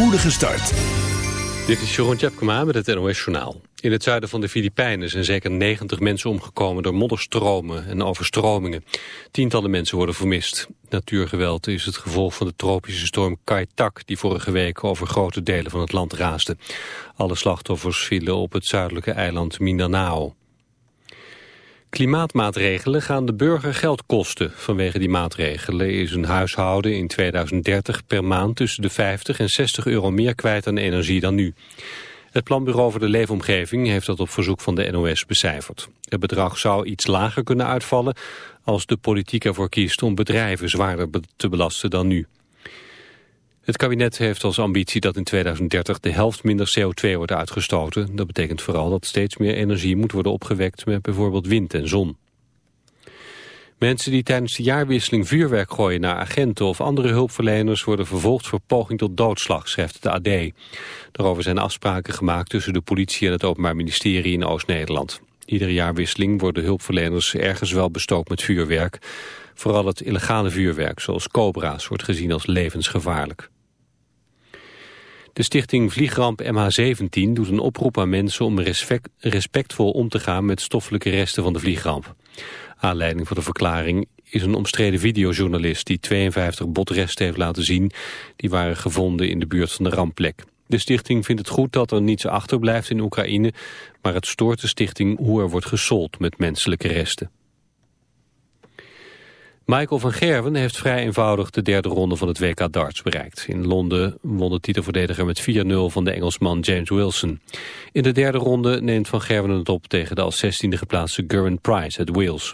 spoedige start. Dit is Jeroen Tjepkema met het NOS Journaal. In het zuiden van de Filipijnen zijn zeker 90 mensen omgekomen door modderstromen en overstromingen. Tientallen mensen worden vermist. Natuurgeweld is het gevolg van de tropische storm Kai-Tak die vorige week over grote delen van het land raasde. Alle slachtoffers vielen op het zuidelijke eiland Mindanao. Klimaatmaatregelen gaan de burger geld kosten. Vanwege die maatregelen is een huishouden in 2030 per maand tussen de 50 en 60 euro meer kwijt aan energie dan nu. Het Planbureau voor de Leefomgeving heeft dat op verzoek van de NOS becijferd. Het bedrag zou iets lager kunnen uitvallen als de politiek ervoor kiest om bedrijven zwaarder te belasten dan nu. Het kabinet heeft als ambitie dat in 2030 de helft minder CO2 wordt uitgestoten. Dat betekent vooral dat steeds meer energie moet worden opgewekt met bijvoorbeeld wind en zon. Mensen die tijdens de jaarwisseling vuurwerk gooien naar agenten of andere hulpverleners worden vervolgd voor poging tot doodslag, schrijft het AD. Daarover zijn afspraken gemaakt tussen de politie en het Openbaar Ministerie in Oost-Nederland. Iedere jaarwisseling worden hulpverleners ergens wel bestookt met vuurwerk. Vooral het illegale vuurwerk, zoals cobra's, wordt gezien als levensgevaarlijk. De stichting Vliegramp MH17 doet een oproep aan mensen om respectvol om te gaan met stoffelijke resten van de vliegramp. Aanleiding voor de verklaring is een omstreden videojournalist die 52 botresten heeft laten zien. Die waren gevonden in de buurt van de rampplek. De stichting vindt het goed dat er niets achterblijft in Oekraïne, maar het stoort de stichting hoe er wordt gesold met menselijke resten. Michael van Gerwen heeft vrij eenvoudig de derde ronde van het WK darts bereikt. In Londen won de titelverdediger met 4-0 van de Engelsman James Wilson. In de derde ronde neemt van Gerwen het op tegen de als 16e geplaatste Geraint Price uit Wales.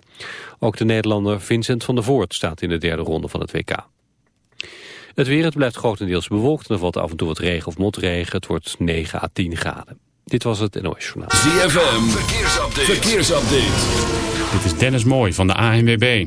Ook de Nederlander Vincent van der Voort staat in de derde ronde van het WK. Het weer, het blijft grotendeels bewolkt en er valt af en toe wat regen of motregen. Het wordt 9 à 10 graden. Dit was het NOS Journaal. ZFM, verkeersupdate. verkeersupdate. Dit is Dennis Mooi van de ANWB.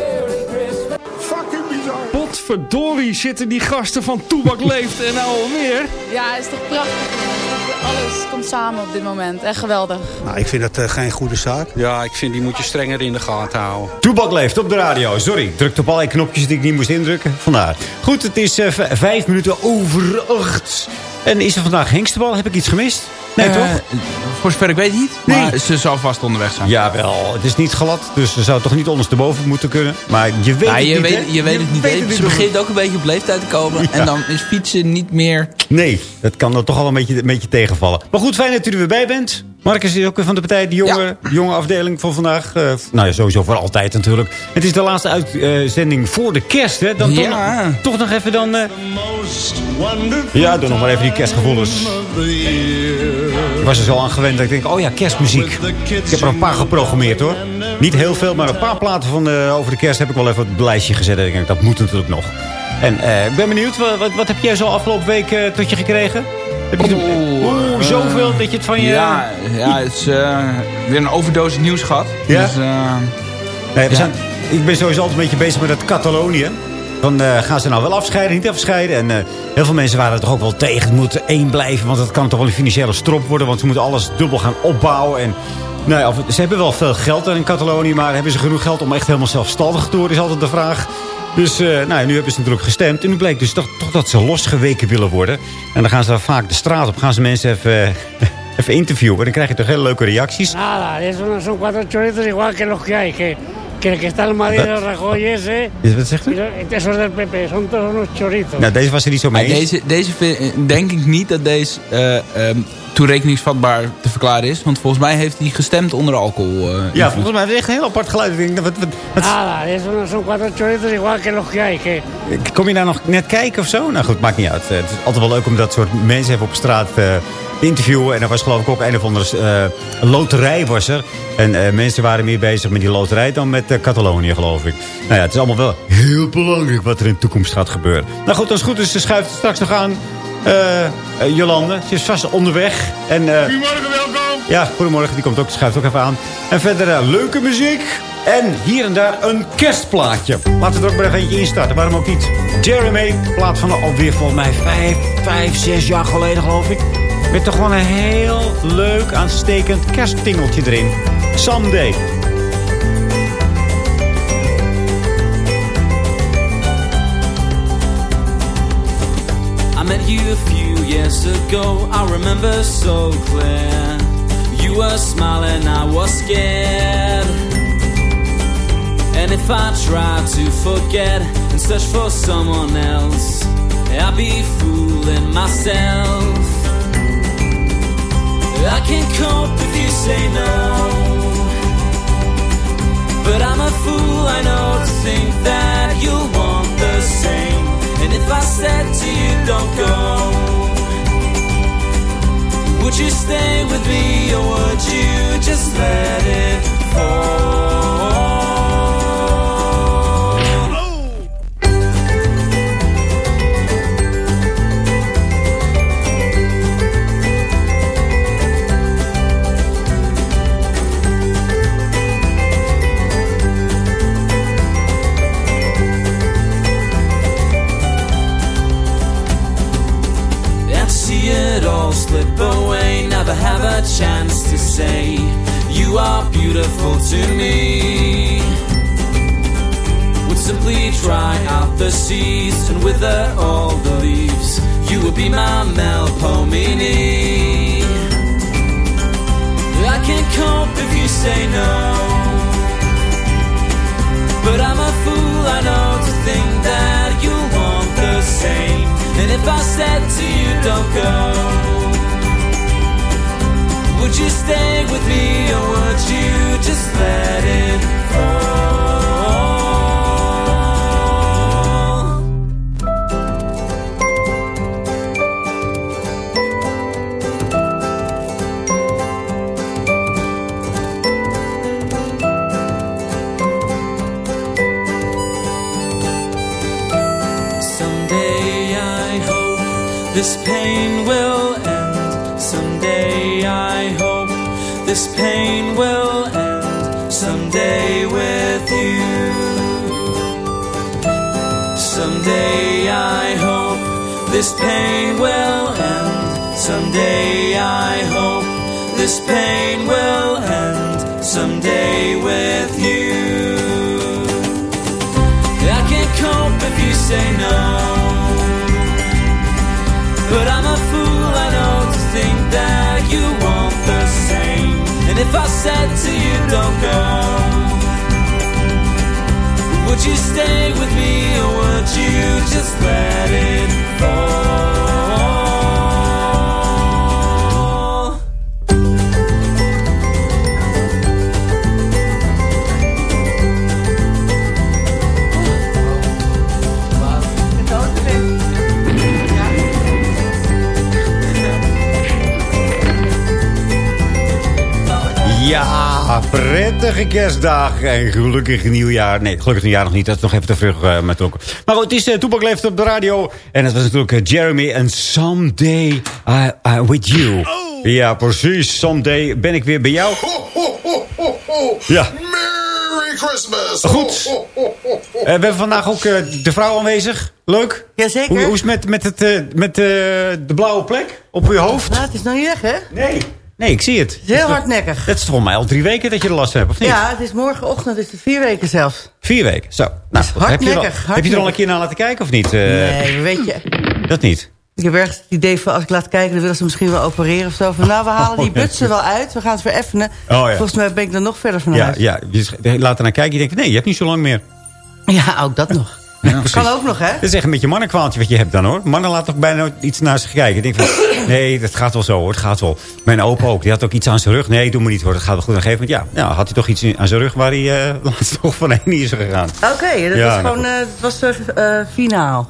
Potverdorie zitten die gasten van Toebak leeft en nou alweer. Ja, is toch prachtig. Alles komt samen op dit moment. Echt geweldig. Nou, ik vind dat uh, geen goede zaak. Ja, ik vind die moet je strenger in de gaten houden. Toebak leeft op de radio. Sorry, druk op allerlei knopjes die ik niet moest indrukken. Vandaar. Goed, het is uh, vijf minuten over acht. En is er vandaag hengstebal? Heb ik iets gemist? Nee, uh, toch? Voor zover ik weet niet. Nee. Maar ze zal vast onderweg zijn. Jawel, het is niet glad, dus ze zou toch niet ondersteboven moeten kunnen. Maar je weet ja, het je niet, weet, je weet het niet. weet het ze begint ook een beetje op leeftijd te komen. Ja. En dan is fietsen niet meer... Nee, dat kan dan toch al een beetje, een beetje tegenvallen. Maar goed, fijn dat u er weer bij bent. Marcus is ook weer van de partij, de jonge, jonge afdeling van vandaag. Eh, nou ja, sowieso voor altijd natuurlijk. Het is de laatste uitzending voor de kerst, hè? Dan toch, Ja. nog, toch nog even dan... eh, ja, doe nog maar even die kerstgevoelens. Ik was er zo aan gewend dat ik denk, oh ja, kerstmuziek. Ik heb er een paar geprogrammeerd hoor. Niet heel veel, maar een paar platen van de, over de kerst heb ik wel even op het lijstje gezet. En ik denk, dat moet natuurlijk nog. En eh, ik ben benieuwd, wat, wat, wat heb jij zo afgelopen week eh, tot je gekregen? Heb je Oeh, zoveel dat je het van je... Ja, ja het is eh, weer een overdosis nieuws gehad. Ja? Dus, eh, Nee, we Ja. zijn, ik ben sowieso altijd een beetje bezig met het Catalonië. Van, eh, gaan ze nou wel afscheiden, niet afscheiden? En heel veel mensen waren er toch ook wel tegen. Het moet één blijven, want het kan toch wel een financiële strop worden. Want ze moeten alles dubbel gaan opbouwen. En, nou ja, of, ze hebben wel veel geld in Catalonië. Maar hebben ze genoeg geld om echt helemaal zelfstandig te worden, is altijd de vraag. Dus eh, nou nu hebben ze natuurlijk gestemd. En nu blijkt dus toch, toch dat ze losgeweken willen worden. En dan gaan ze vaak de straat op. Gaan ze mensen even, even interviewen. En dan krijg je toch hele leuke reacties. Nada, eso no son cuatro chorizos igual que los que hay, que el que está el marido Rajoy ese, Wat zegt u? esos del PP, son todos unos chorizos. Nou, deze was er niet zo mee deze, deze vind- denk ik niet dat deze eh, ehm, toerekeningsvatbaar te verklaren is. Want volgens mij heeft hij gestemd onder alcohol. eh, Ja, volgens mij is het echt een heel apart geluid. Ik denk, wat, wat, wat- no son cuatro chorizos igual que los que hay, que, kom je daar nog net kijken of zo? Nou goed, maakt niet uit. Eh, Het is altijd wel leuk om dat soort mensen even op straat eh, te interviewen. En er was geloof ik ook een of andere eh, loterij was er. En eh, mensen waren meer bezig met die loterij dan met eh, Catalonië, geloof ik. Nou ja, het is allemaal wel heel belangrijk wat er in de toekomst gaat gebeuren. Nou goed, als het goed is, ze schuift straks nog aan. Jolande, ze is vast onderweg. En, Goedemorgen, welkom. Ja, goedemorgen. Die komt ook, schuift ook even aan. En verder leuke muziek. En hier en daar een kerstplaatje. Laten we er ook maar even eentje instarten. Waarom ook niet? Jeremy, plaat van alweer volgens mij vijf, vijf, zes jaar geleden geloof ik. Met toch gewoon een heel leuk aanstekend kersttingeltje erin. Someday. I met you a few years ago, I remember so clear. You were smiling, I was scared. And if I tried to forget and search for someone else, I'd be fooling myself. I can't cope if you say no. But I'm a fool, I know, to think that you'll want the same. And if I said to you, don't go, would you stay with me or would you just let it fall? Would you stay with me or would you just let prettige kerstdag en gelukkig nieuwjaar. Nee, gelukkig nieuwjaar nog niet. Dat is nog even te vroeg uh, met ook. Maar goed, het is uh, Toepak leeft op de radio. En het was natuurlijk uh, Jeremy en Someday I, I With You. Oh. Ja, precies. Someday ben ik weer bij jou. Ho, ho, ho, ho, ho. Ja. Merry Christmas. Goed. Ho, ho, ho, ho, ho. we hebben vandaag ook de vrouw aanwezig. Leuk. Jazeker. Hoe, hoe is het met, met, het, met de blauwe plek op je hoofd? Nou, het is nog niet weg, hè? Nee. Nee, ik zie het. Is heel hardnekkig. Het is volgens mij al drie weken dat je er last van hebt, of niet? Ja, het is morgenochtend, is het vier weken zelfs. Vier weken, zo. Nou, hardnekkig, heb, je er al, hardnekkig. heb je er al een keer naar laten kijken, of niet? Uh, nee, weet je... Dat niet? Ik heb ergens het idee van, als ik laat kijken, dan willen ze misschien wel opereren of zo. Van, nou, we halen die butsen wel uit, we gaan het vereffenen. Oh, ja. Volgens mij ben ik er nog verder van ja, huis. Ja, je laat er naar kijken, je denkt, nee, je hebt niet zo lang meer. Ja, ook dat nog. Ja, kan ook nog, hè? Dat is echt een beetje mannenkwaaltje wat je hebt dan, hoor. Mannen laten toch bijna nooit iets naar zich kijken. Ik denk van, nee, dat gaat wel zo, hoor. Het gaat wel. Mijn opa ook. Die had ook iets aan zijn rug. Nee, doe me niet, hoor. Dat gaat wel goed. Op een gegeven moment, ja, ja had hij toch iets aan zijn rug waar hij uh, laatst toch van heen is gegaan. Oké, okay, dat ja, was gewoon, uh, was uh, finaal.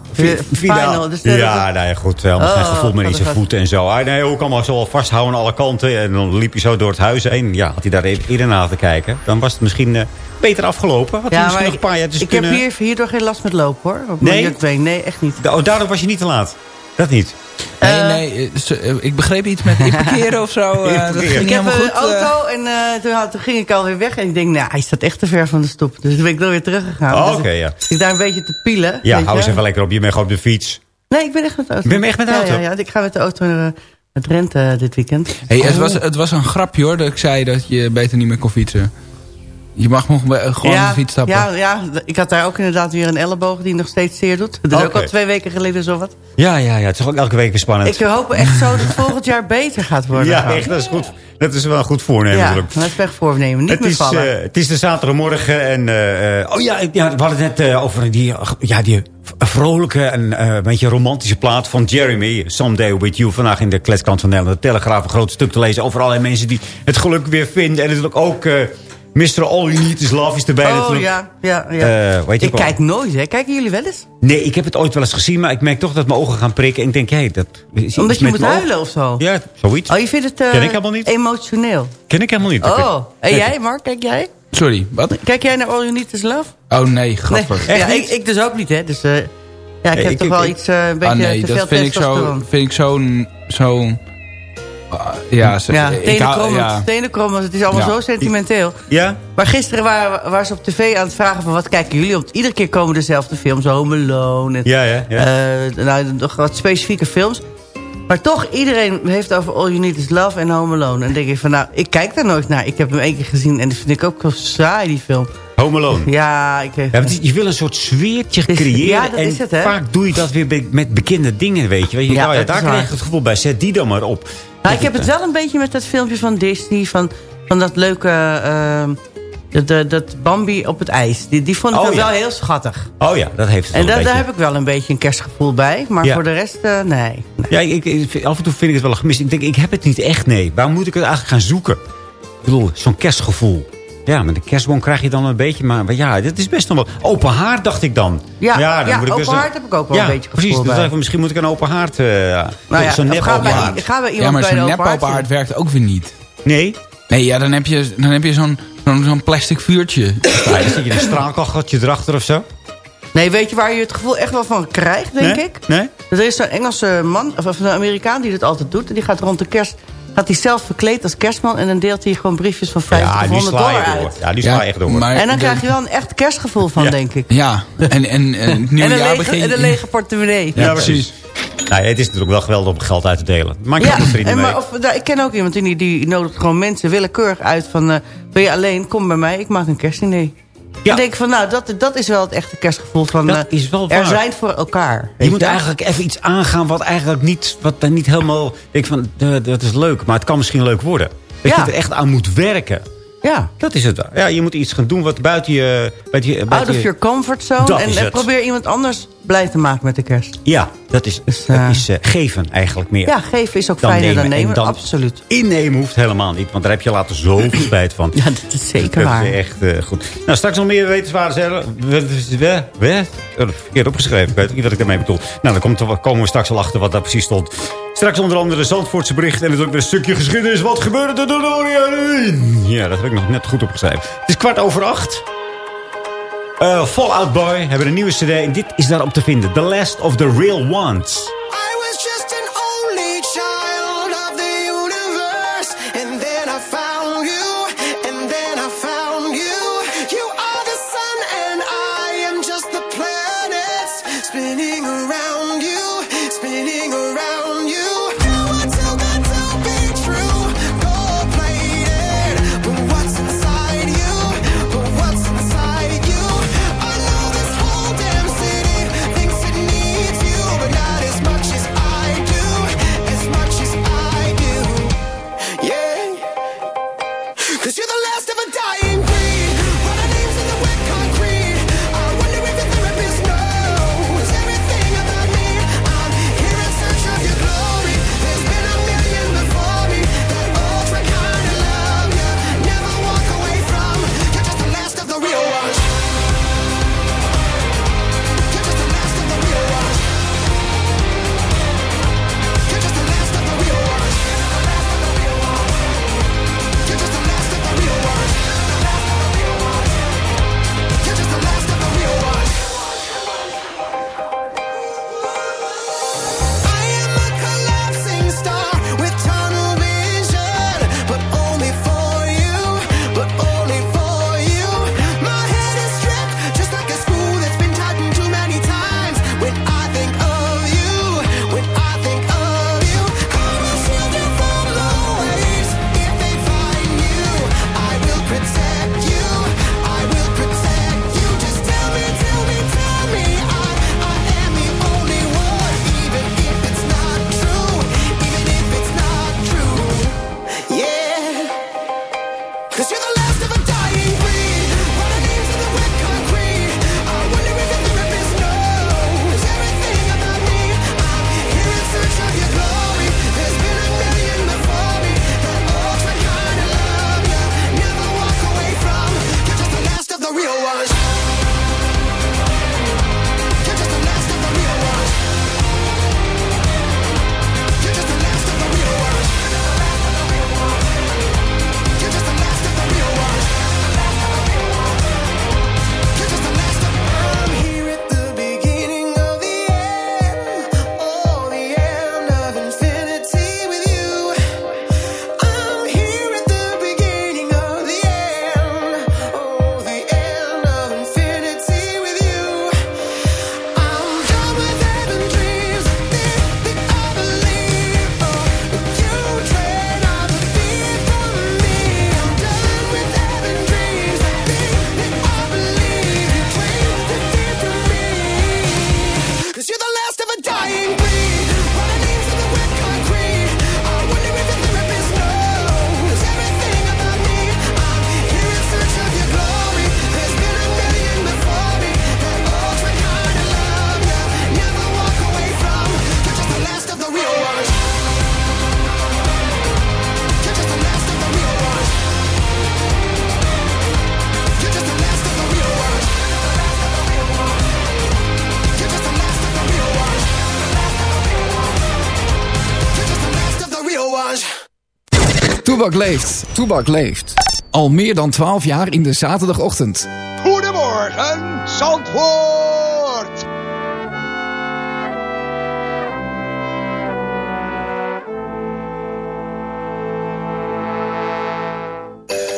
Final. Dus ja, nou ja, goed. Wel, oh, geen gevoel meer in zijn voeten en zo. Hij nee, ook allemaal zo vasthouden aan alle kanten. En dan liep hij zo door het huis heen. Ja, had hij daar eerder naar te kijken. Dan was het misschien beter afgelopen. Had ja, misschien nog ik, een paar jaar dus ik kunnen... heb hier, hierdoor geen last met lopen, hoor. Op nee? Nee, echt niet. Oh, daarom was je niet te laat. Dat niet. Nee, uh, nee, ik begreep iets met inparkeren of zo. Uh, dat ging ik heb een goed, auto uh, en toen, toen, ging ik alweer weg. En ik denk, nou, hij staat echt te ver van de stoep. Dus toen ben ik dan weer teruggegaan. Oh, dus okay, ja. Ik daar een beetje te pielen. Ja, hou eens even lekker op. Je bent gewoon op de fiets. Nee, ik ben echt met de auto. Ben je echt met de auto? Ja, ja, ja, ik ga met de auto naar het Drenthe dit weekend. Hey, het, was, het was een grapje hoor, dat ik zei dat je beter niet meer kon fietsen. Je mag nog gewoon ja, op de fiets stappen. Ja, ja, ik had daar ook inderdaad weer een elleboog die nog steeds zeer doet. Dat is okay. ook al twee weken geleden zo wat. Ja, ja, ja, het is ook elke week weer spannend. Ik hoop echt zo dat het volgend jaar beter gaat worden. Ja, echt, dat is, goed. dat is wel een goed voornemen. Ja, natuurlijk. dat is echt voornemen. Niet het meer is, vallen. Uh, het is de zaterdagmorgen en... Uh, oh ja, ja, we hadden het net uh, over die, ja, die vrolijke en een beetje romantische plaat van Jeremy. Someday With You. Vandaag in de kletskant van Nederland. De Telegraaf een groot stuk te lezen over allerlei mensen die het geluk weer vinden. En natuurlijk ook... Mr. All You Need Is Love is erbij oh, natuurlijk. ja, ja, ja. Uh, weet ik kijk nooit, hè. Kijken jullie wel eens? Nee, ik heb het ooit wel eens gezien, maar ik merk toch dat mijn ogen gaan prikken. En ik denk, hé, hey, dat... Omdat je moet huilen of zo? Ja, zoiets. Oh, je vindt het uh, Ken ik helemaal niet. emotioneel? Ken ik helemaal niet. Oh, en jij, Mark, kijk jij? Sorry, wat? Kijk jij naar All You Need Is Love? Oh, nee, grappig. Nee. Ja, ik, ik, dus ook niet, hè. Dus uh, ja, ik Nee, heb ik- toch ik- wel ik- iets, uh, een beetje Ah nee, te dat veel vind ik zo, vind ik zo'n... Zo, Ah, ja, zeg, Ja, ik hou- tenenkrommend, ja. Het is allemaal Ja. zo sentimenteel. Ja? Maar gisteren waren, waren ze op tv aan het vragen van wat kijken jullie? Want iedere keer komen dezelfde films. Home Alone. En, Ja, ja, ja. eh, nou, nog wat specifieke films. Maar toch, iedereen heeft over All You Need Is Love en Home Alone. En dan denk ik van, nou, ik kijk daar nooit naar. Ik heb hem één keer gezien en dat vind ik ook wel saai, die film. Home Alone. Ja, ik... Ja, maar het is- je wil een soort sfeertje is- creëren. ja, dat en is het, hè? vaak doe je dat weer be- met bekende dingen, weet je. Weet je Ja, ja, daar krijg je het gevoel bij. Zet die dan maar op. Nou, ik heb het wel een beetje met dat filmpje van Disney. Van, van dat leuke... eh, dat, dat, Bambi op het ijs. Die, die vond ik Oh, ja. wel heel schattig. Oh ja, dat heeft het En daar heb ik wel een beetje een kerstgevoel bij. Maar Ja. voor de rest, eh, nee. nee. Ja, ik, ik- af en toe vind ik het wel gemist. Ik denk, ik heb het niet echt, nee. Waar moet ik het eigenlijk gaan zoeken? Ik bedoel, zo'n kerstgevoel. Ja, met de kerstboom krijg je dan een beetje... Maar, maar ja, dat is best nog wel... Open haard, dacht ik dan. Ja, ja, dan moet ik open dus haard heb ik ook wel ja, een beetje precies. Dus misschien moet ik een open haard... Nou ja, zo'n nep ga open haard. ga bij Ja, maar zo'n nep open haard open haard zitten. werkt ook weer niet. Nee? Nee, ja, dan heb je, dan heb je zo'n zo'n zo'n plastic vuurtje. Ja, dan zit je een straalkacheltje erachter of zo. Nee, weet je waar je het gevoel echt wel van krijgt, denk Nee? ik? Nee? Er is zo'n Engelse man, of een Amerikaan die dit altijd doet. En die gaat rond de kerst... Gaat hij zelf verkleed als kerstman en dan deelt hij gewoon briefjes van 50 Ja, of die 100 sla dollar door. uit. Ja, die sla je echt door. maar En dan de- krijg je wel een echt kerstgevoel van, Ja. denk ik. Ja, en, en, en het En een, lege, begin... en een lege portemonnee. Ja, precies. Nou, het is natuurlijk wel geweldig om geld uit te delen. Maak je Ja, vrienden en mee. maar, of, nou, ik ken ook iemand die, die nodigt gewoon mensen willekeurig uit van... eh, ben je alleen, kom bij mij, ik maak een kerstdiner. Ja. Ik denk van, nou, dat, dat is wel het echte kerstgevoel van... Dat eh, is wel er waar. zijn voor elkaar. Je moet eigenlijk even iets aangaan wat eigenlijk niet, wat dan niet helemaal... Ik denk van, dat is leuk, maar het kan misschien leuk worden. Dat Ja. je er echt aan moet werken. Ja, Dat is het. wel. Ja, je moet iets gaan doen wat buiten je... Buiten je out buiten of je- your comfort zone. En, probeer iemand anders blij te maken met de kerst. Ja, dat is, dus, eh, is eh, geven eigenlijk meer. Ja, geven is ook fijner dan nemen, absoluut. Innemen hoeft helemaal niet, want daar heb je later zoveel spijt van. Ja, dat is zeker dat waar. Is echt eh, goed. Nou, straks nog meer wetenswaardigheden. We, we, we, verkeerd opgeschreven, ik weet niet wat ik daarmee bedoel. Nou, dan komt, komen we straks al achter wat daar precies stond. Straks onder andere de Zandvoortse bericht en het ook weer een stukje geschiedenis. Wat gebeurde er door Ja, dat heb ik nog net goed opgeschreven. Het is kwart over acht. Eh, Fallout Boy hebben een nieuwe cd. En dit is daarop te vinden. The Last of the Real Ones. Toebak leeft. Toebak leeft. Al meer dan 12 jaar in de zaterdagochtend. Goedemorgen, Zandvoort!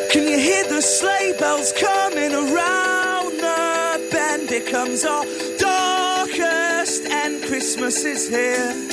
Can you hear the sleigh bells coming around the bend? It comes all darkest and Christmas is here.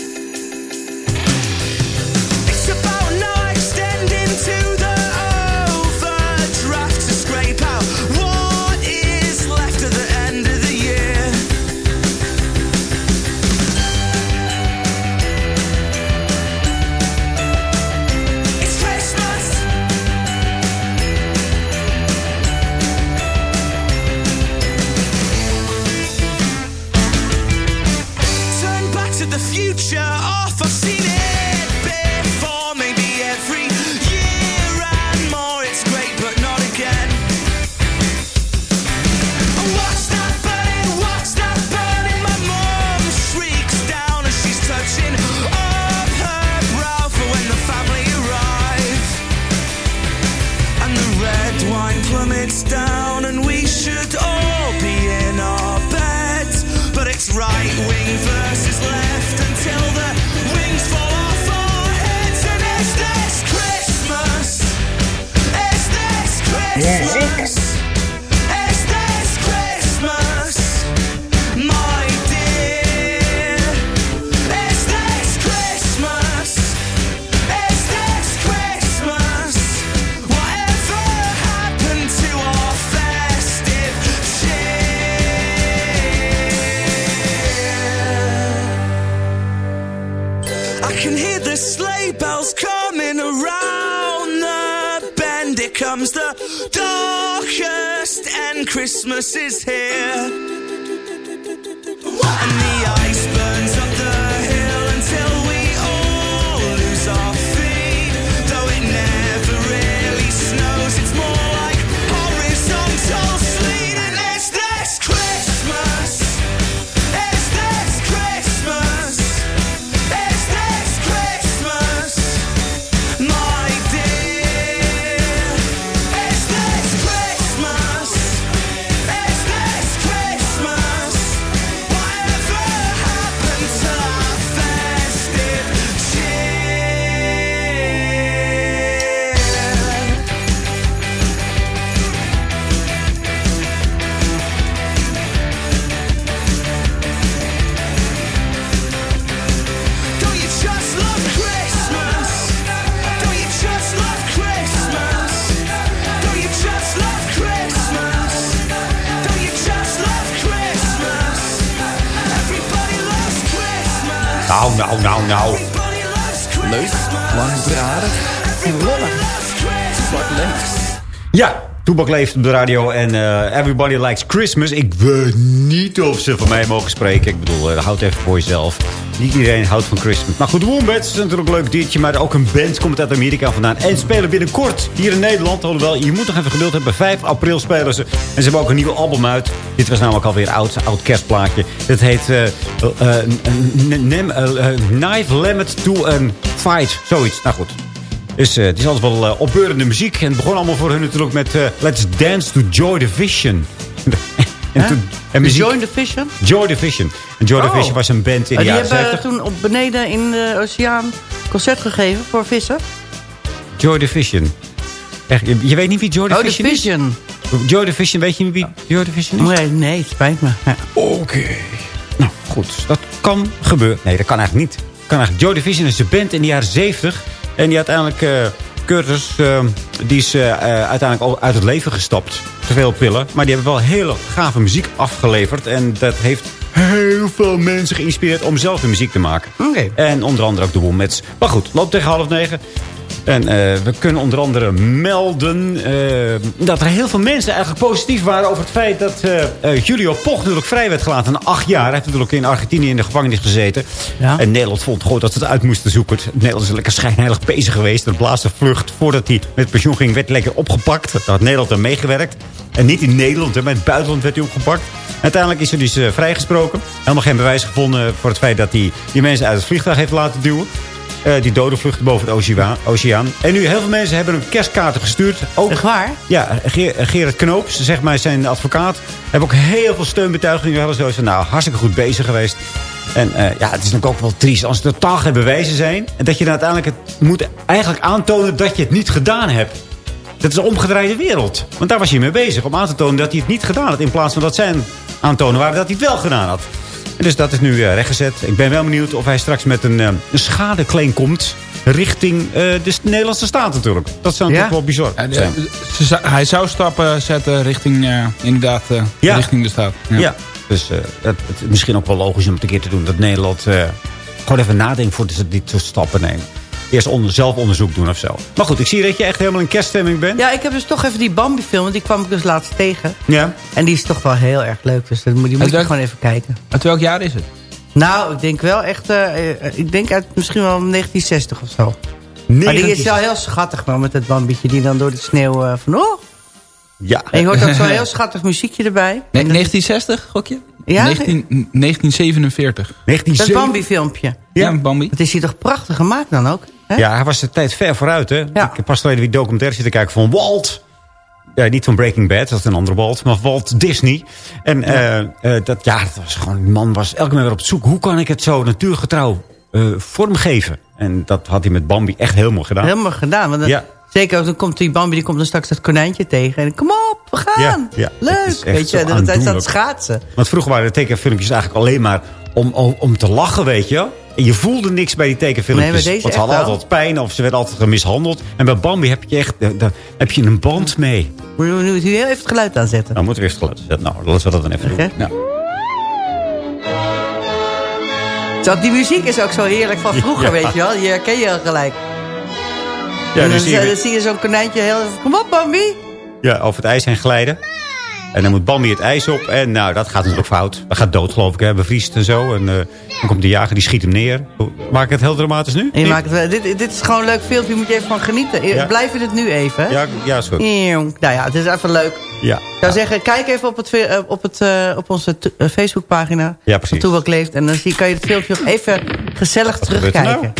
Bells coming around the bend. It comes the darkest, and Christmas is here. And the ice burns up Nou, nou, nou. Leuk, langdradig en lollig. Toebak leeft. Ja, Toebak leeft op de radio en eh, everybody likes Christmas. Ik weet niet of ze van mij mogen spreken. Ik bedoel, uh, houd even voor jezelf. Niet iedereen houdt van Christmas. Maar goed, de Wombats is natuurlijk een leuk diertje. Maar ook een band komt uit Amerika vandaan. En spelen binnenkort hier in Nederland. Alhoewel, je moet nog even geduld hebben. 5 april spelen ze. En ze hebben ook een nieuw album uit. Dit was namelijk alweer een oud, oud kerstplaatje. Het heet eh, eh, Knife Limit to a Fight. Zoiets. Nou goed. Dus het is altijd wel opbeurende muziek. En het begon allemaal voor hun natuurlijk met Let's Dance to Joy Division. en toen, en muziek, Join the Vision? Joy Division. En Joy Oh. Division was een band in Oh, de die jaren hebben 70. toen op beneden in de oceaan concert gegeven voor vissen. Joy Division. Echt, je, je weet niet wie Joy Oh, Division is? Division. Joy Division, weet je niet wie Joy Division is? Nee, nee, het spijt me. Ja. Oké. Nou, goed. Dat kan gebeuren. Nee, dat kan eigenlijk niet. Kan eigenlijk. Joy Division is een band in de jaren 70. En die uiteindelijk... eh Curtis, eh, die is eh, eh, uiteindelijk al uit het leven gestapt. Te veel pillen. Maar die hebben wel hele gave muziek afgeleverd. En dat heeft heel veel mensen geïnspireerd om zelf de muziek te maken. En onder andere ook de Wombats. Maar goed, loopt tegen half negen. En eh, we kunnen onder andere melden eh, dat er heel veel mensen eigenlijk positief waren over het feit dat eh, Julio Poch natuurlijk vrij werd gelaten na acht jaar. Hij heeft natuurlijk in Argentinië in de gevangenis gezeten. En Nederland vond gewoon dat ze het uit moesten zoeken. Nederland is lekker schijnheilig bezig geweest. De laatste vlucht voordat hij met pensioen ging werd lekker opgepakt. Daar had Nederland aan meegewerkt. En niet in Nederland, maar in het buitenland werd hij opgepakt. Uiteindelijk is hij dus vrijgesproken. Helemaal geen bewijs gevonden voor het feit dat hij die mensen uit het vliegtuig heeft laten duwen. Eh, die vluchten boven het oceaan, oceaan. En nu heel veel mensen hebben een kerstkaarten gestuurd. Ook, Echt waar? Ja, Ge- Gerard Knoops, zeg maar zijn advocaat. Hebben ook heel veel steunbetuigingen. Zo van, nou, hartstikke goed bezig geweest. En eh, ja, het is natuurlijk ook wel triest als er totaal geen bewijzen zijn. En dat je dan uiteindelijk het moet eigenlijk aantonen dat je het niet gedaan hebt. Dat is een omgedraaide wereld. Want daar was hij mee bezig. Om aan te tonen dat hij het niet gedaan had. In plaats van dat zij aantonen waren dat hij het wel gedaan had. En dus dat is nu eh, rechtgezet. Ik ben wel benieuwd of hij straks met een, eh, een schadeclaim komt. Richting eh, de Nederlandse staat natuurlijk. Dat zou natuurlijk wel bizar zijn. hij zou stappen zetten richting, eh, inderdaad, eh, Ja. richting de staat. Ja. Dus eh, het, het is misschien ook wel logisch om het een keer te doen. Dat Nederland eh, gewoon even nadenkt voordat ze dit soort stappen nemen. Eerst onder, zelf onderzoek doen of zo. Maar goed, ik zie dat je echt helemaal in kerststemming bent. Ja, ik heb dus toch even die Bambi-film, want die kwam ik dus laatst tegen. Ja. En die is toch wel heel erg leuk, dus die moet die moet je welk- gewoon even kijken. Uit welk jaar is het? Nou, ik denk wel echt, eh, eh, ik denk uit misschien wel 1960 of zo. Maar die is wel heel schattig wel met dat Bambietje die dan door de sneeuw eh, van... Oh! Ja. En je hoort ook zo'n heel schattig muziekje erbij. Nee, 1960, gokje? Ja? 19, 1947. Dat Bambi-filmpje. Ja, Bambi. Het is hier toch prachtig gemaakt dan ook? Hè? Ja, hij was de tijd ver vooruit. Hè? Ik heb pas geleden die documentaire zitten kijken van Walt. Ja, niet van Breaking Bad, dat is een andere Walt. Maar Walt Disney. En eh, eh, dat, ja, dat was gewoon, die man was elke keer weer op zoek. Hoe kan ik het zo natuurgetrouw eh, vormgeven? En dat had hij met Bambi echt helemaal gedaan. Helemaal gedaan. Want Ja. Zeker, dan komt die Bambi die komt dan straks dat konijntje tegen. En kom op, we gaan. Ja. Leuk. Weet je, dat hij staat schaatsen. Want vroeger waren de tekenfilmpjes eigenlijk alleen maar om, om, om te lachen, weet je. En je voelde niks bij die tekenfilmpjes. Nee, want ze hadden altijd pijn of ze werden altijd mishandeld. En bij Bambi heb je echt daar heb je een band mee. Moet je nu heel even het geluid aanzetten. Nou, moeten we eerst het geluid zetten. Nou, laten we dat dan even doen. Zo, die muziek is ook zo heerlijk van vroeger, Ja. weet je wel. Die herken je al gelijk. Ja, en nu dan, zie je, dan zie je zo'n konijntje heel... Kom op, Bambi. ja, over het ijs heen glijden. En dan moet Bambi het ijs op. En nou, dat gaat natuurlijk fout. Dat gaat dood, geloof ik. Hè. Bevriest en zo. En eh, dan komt de jager, die schiet hem neer. Maak ik het heel dramatisch nu? Je maakt het, dit, dit is gewoon een leuk filmpje, moet je even van genieten. Ja. Blijf je het nu even, hè? Ja, ja, is goed. Nou ja, het is even leuk. Ja. Ik zou zeggen, kijk even op, het, eh, op, het, eh, op onze Facebookpagina. Ja, precies. Leeft. En dan zie, kan je het filmpje nog even gezellig er terugkijken.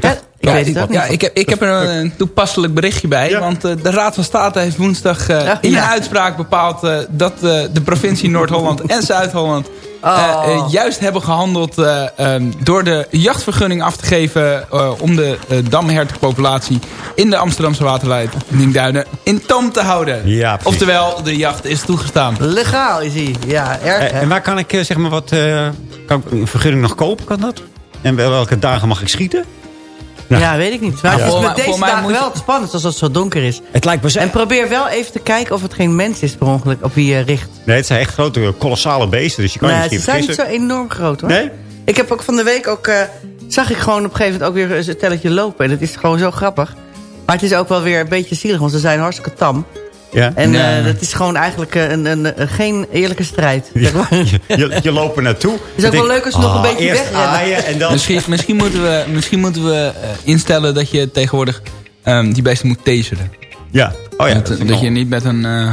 Ja, ik Ja, weet het ik, ook ja, niet. ik, heb, ik heb er een toepasselijk berichtje bij. Want eh, de Raad van State heeft woensdag eh, in ja. een uitspraak bepaald... eh, dat eh, de provincie Noord-Holland en Zuid-Holland... eh, Oh. juist hebben gehandeld eh, ehm, door de jachtvergunning af te geven... eh, om de uh, damhertenpopulatie in de Amsterdamse waterleidingduinen in toom te houden. Ja, precies. Oftewel, de jacht is toegestaan. Legaal is hij. Ja, erg hè? en waar kan ik zeg maar wat... eh, kan ik een vergunning nog kopen? Kan dat? En wel- welke dagen mag ik schieten? Ja, weet ik niet. Maar Ja. het is met deze dagen je- wel spannend als het zo donker is. Het lijkt me zo... En probeer wel even te kijken of het geen mens is per ongeluk op wie je richt. Nee, het zijn echt grote, kolossale beesten. Dus je kan je Nee, misschien ze zijn niet zo enorm groot hoor. Nee? Ik heb ook van de week ook... eh, zag ik gewoon op een gegeven moment ook weer een telletje lopen. En het is gewoon zo grappig. Maar het is ook wel weer een beetje zielig, want ze zijn hartstikke tam. Ja. En Ja. eh, dat is gewoon eigenlijk eh, een, een, een- geen eerlijke strijd. zeg maar. Je, je, je loopt er naartoe. is ook wel leuk als ze nog een beetje eerst wegrennen. aaien en dan... Misschien, misschien moeten we, misschien moeten we eh, instellen dat je tegenwoordig ehm, die beesten moet taseren. Ja. Oh ja. dat, Dat, je niet met een... eh,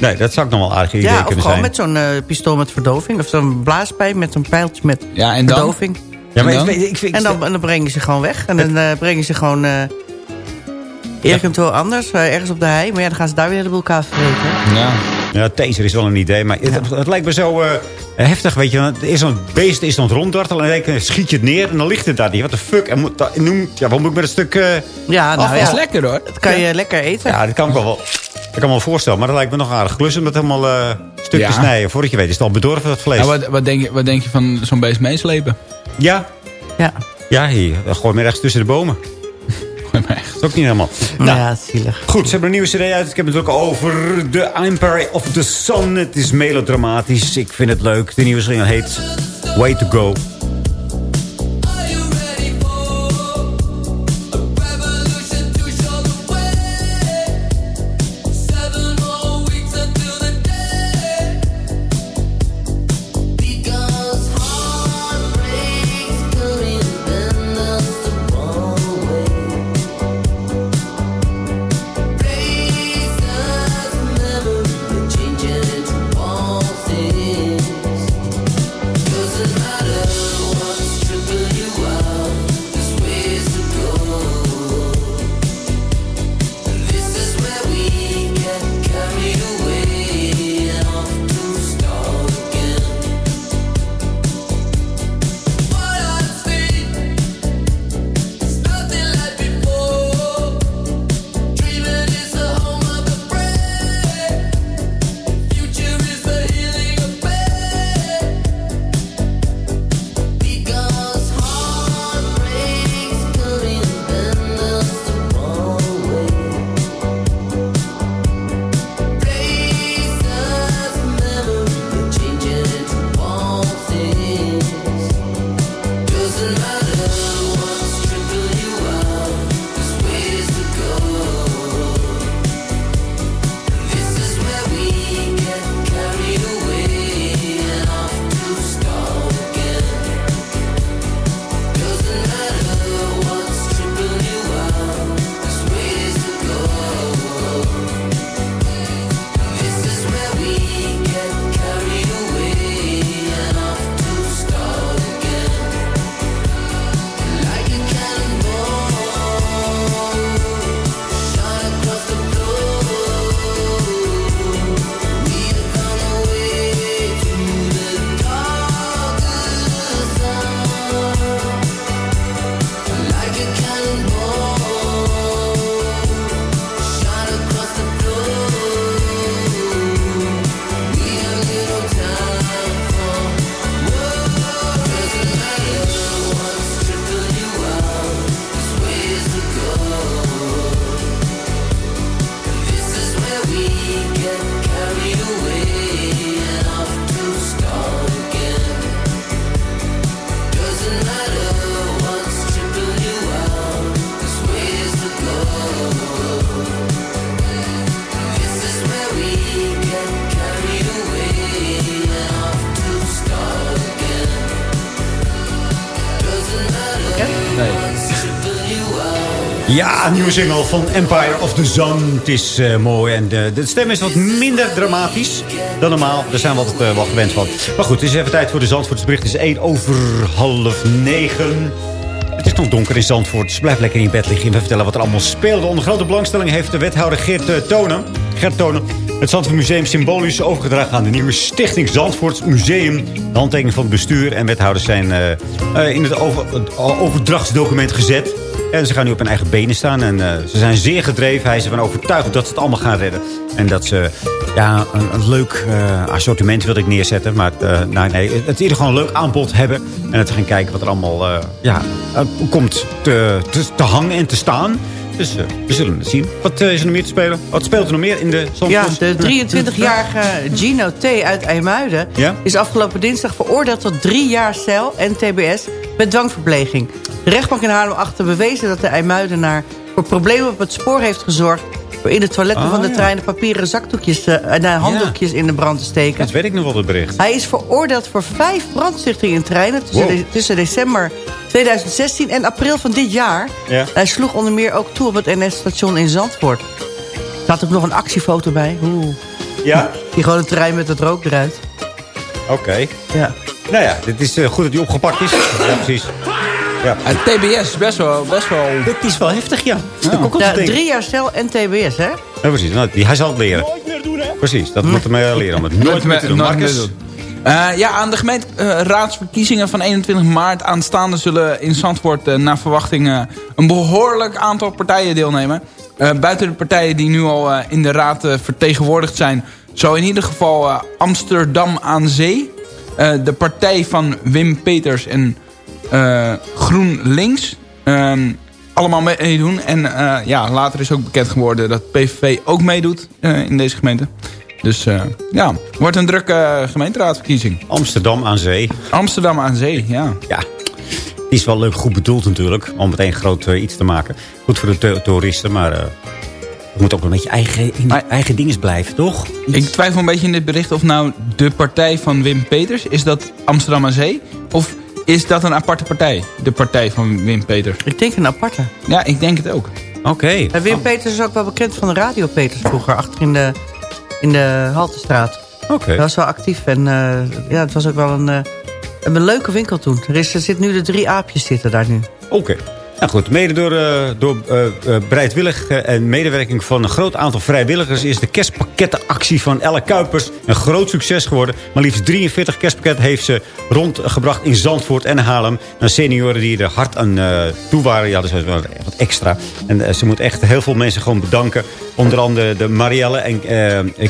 Nee, dat zou ik nog wel aardig idee Ja, of kunnen gewoon zijn. met zo'n pistool met verdoving. Of zo'n blaaspijp met zo'n pijltje met ja, en dan? verdoving. ja, maar en ik, dan? ik vind... En dan, en dan brengen je ze gewoon weg. En dan eh, brengen ze gewoon eh eventueel anders, eh, ergens op de hei. Maar ja, dan gaan ze daar weer de boel kaas vreten. Ja. Ja, taser is wel een idee, maar het, het lijkt me zo eh, heftig, weet je. want Er is zo'n beest is aan het ronddartelen en dan je, schiet je het neer en dan ligt het daar niet. Wat de fuck? En moet, dat, noem, ja, wat moet ik met een stuk... eh, Ja, nou afval? Dat is ja, lekker hoor. dat kan je lekker eten. Ja, dat kan ik wel, wel, dat kan ik me wel voorstellen. Maar dat lijkt me nog een aardig klus om dat helemaal eh stuk Ja. te snijden. Voordat je weet is het al bedorven, dat vlees. Wat, wat, denk je, wat denk je van zo'n beest meeslepen? Ja, Ja, ja hier, dan gooi me rechts tussen de bomen. Gooi me echt. Ook niet helemaal. nou, ja zielig. Goed, ze hebben een nieuwe cd uit. Ik heb het ook over The Empire of the Sun. Het is melodramatisch. Ik vind het leuk. De nieuwe single heet Way to Go. Single van Empire of the Sun. Het is eh, mooi en de, de stem is wat minder dramatisch dan normaal. Daar zijn we altijd eh, wel gewend van. Maar goed, het is even tijd voor de Zandvoortsbericht. Het is 1 over half 9. Het is nog donker in Zandvoort, dus blijf lekker in bed liggen. We vertellen wat er allemaal speelde. Onder grote belangstelling heeft de wethouder Geert uh, Tonen, Gert Tonen... het Zandvoort Museum symbolisch overgedragen aan de nieuwe stichting Zandvoort Museum. De handtekening van het bestuur en wethouders zijn in het overdrachtsdocument gezet... En ze gaan nu op hun eigen benen staan. En uh, ze zijn zeer gedreven. Hij is ervan overtuigd dat ze het allemaal gaan redden. En dat ze ja, een, een leuk uh, assortiment wil ik neerzetten. Maar uh, nou, nee, het in ieder geval een leuk aanbod hebben. En dat gaan kijken wat er allemaal ja, komt te, te, te, hangen en te staan. Dus we zullen het zien. Wat is er nog meer te spelen? Wat speelt er nog meer in de Zandvoort? Ja, de 23-jarige Gino T. uit IJmuiden... Ja? is afgelopen dinsdag veroordeeld tot drie jaar cel en tbs... met dwangverpleging. De rechtbank in Haarlem achter bewezen dat de IJmuidenaar... voor problemen op het spoor heeft gezorgd... door in de toiletten Ah, van de ja. treinen papieren zakdoekjes... en handdoekjes in de brand te steken. Dat weet ik nog wel, het bericht. Hij is veroordeeld voor vijf brandstichtingen in treinen... tussen, Wow. de- tussen december 2016 en april van dit jaar. Ja. Hij sloeg onder meer ook toe op het NS-station in Zandvoort. Er staat ook nog een actiefoto bij. Oeh. Ja? Die gewoon een trein met het rook eruit. Oké. Ja. Nou ja, het is eh, goed dat hij opgepakt is. Ja, precies. Ja. TBS is best wel... Best wel... Het is wel heftig, ja. Dat denken. drie jaar cel en TBS, hè? Ja, precies. Nou, die, hij zal het leren. Nooit meer doen, hè? Precies, dat moet hem eh, leren. Om het nooit meer te doen. meer Marcus? doen. Eh, ja, aan de gemeenteraadsverkiezingen van 21 maart aanstaande zullen in Zandvoort eh, naar verwachting eh, een behoorlijk aantal partijen deelnemen. Eh, buiten de partijen die nu al eh, in de raad eh, vertegenwoordigd zijn, zou in ieder geval eh, Amsterdam aan Zee, eh, de partij van Wim Peters en eh, GroenLinks, ehm, allemaal meedoen. En eh, ja, later is ook bekend geworden dat PVV ook meedoet eh, in deze gemeente. Dus eh, ja, wordt een drukke eh, gemeenteraadsverkiezing. Amsterdam aan zee. Amsterdam aan zee, ja. Ja, die is wel leuk goed bedoeld natuurlijk. Om meteen groot eh, iets te maken. Goed voor de to- toeristen, maar... het moet ook een beetje eigen, in eigen dinges blijven, toch? Ik twijfel een beetje in dit bericht of nou de partij van Wim Peters... is dat Amsterdam aan zee? Of is dat een aparte partij? De partij van Wim Peters? Ik denk een aparte. Ja, ik denk het ook. Oké. En Wim Peters is ook wel bekend van de Radio Peters vroeger. Achter in de, in de Haltestraat. Oké. Hij was wel actief. En eh, ja, het was ook wel een, eh, een leuke winkel toen. Er, is, er zit nu de drie aapjes zitten daar nu. Oké. Nou goed, mede door, eh, door eh, bereidwillig en medewerking van een groot aantal vrijwilligers... is de kerstpakkettenactie van Elle Kuipers een groot succes geworden. Maar liefst 43 kerstpakketten heeft ze rondgebracht in Zandvoort en Haarlem. Naar senioren die er hard aan toe waren. Ze wel wat extra. En ze moet echt heel veel mensen gewoon bedanken. Onder andere de Marielle en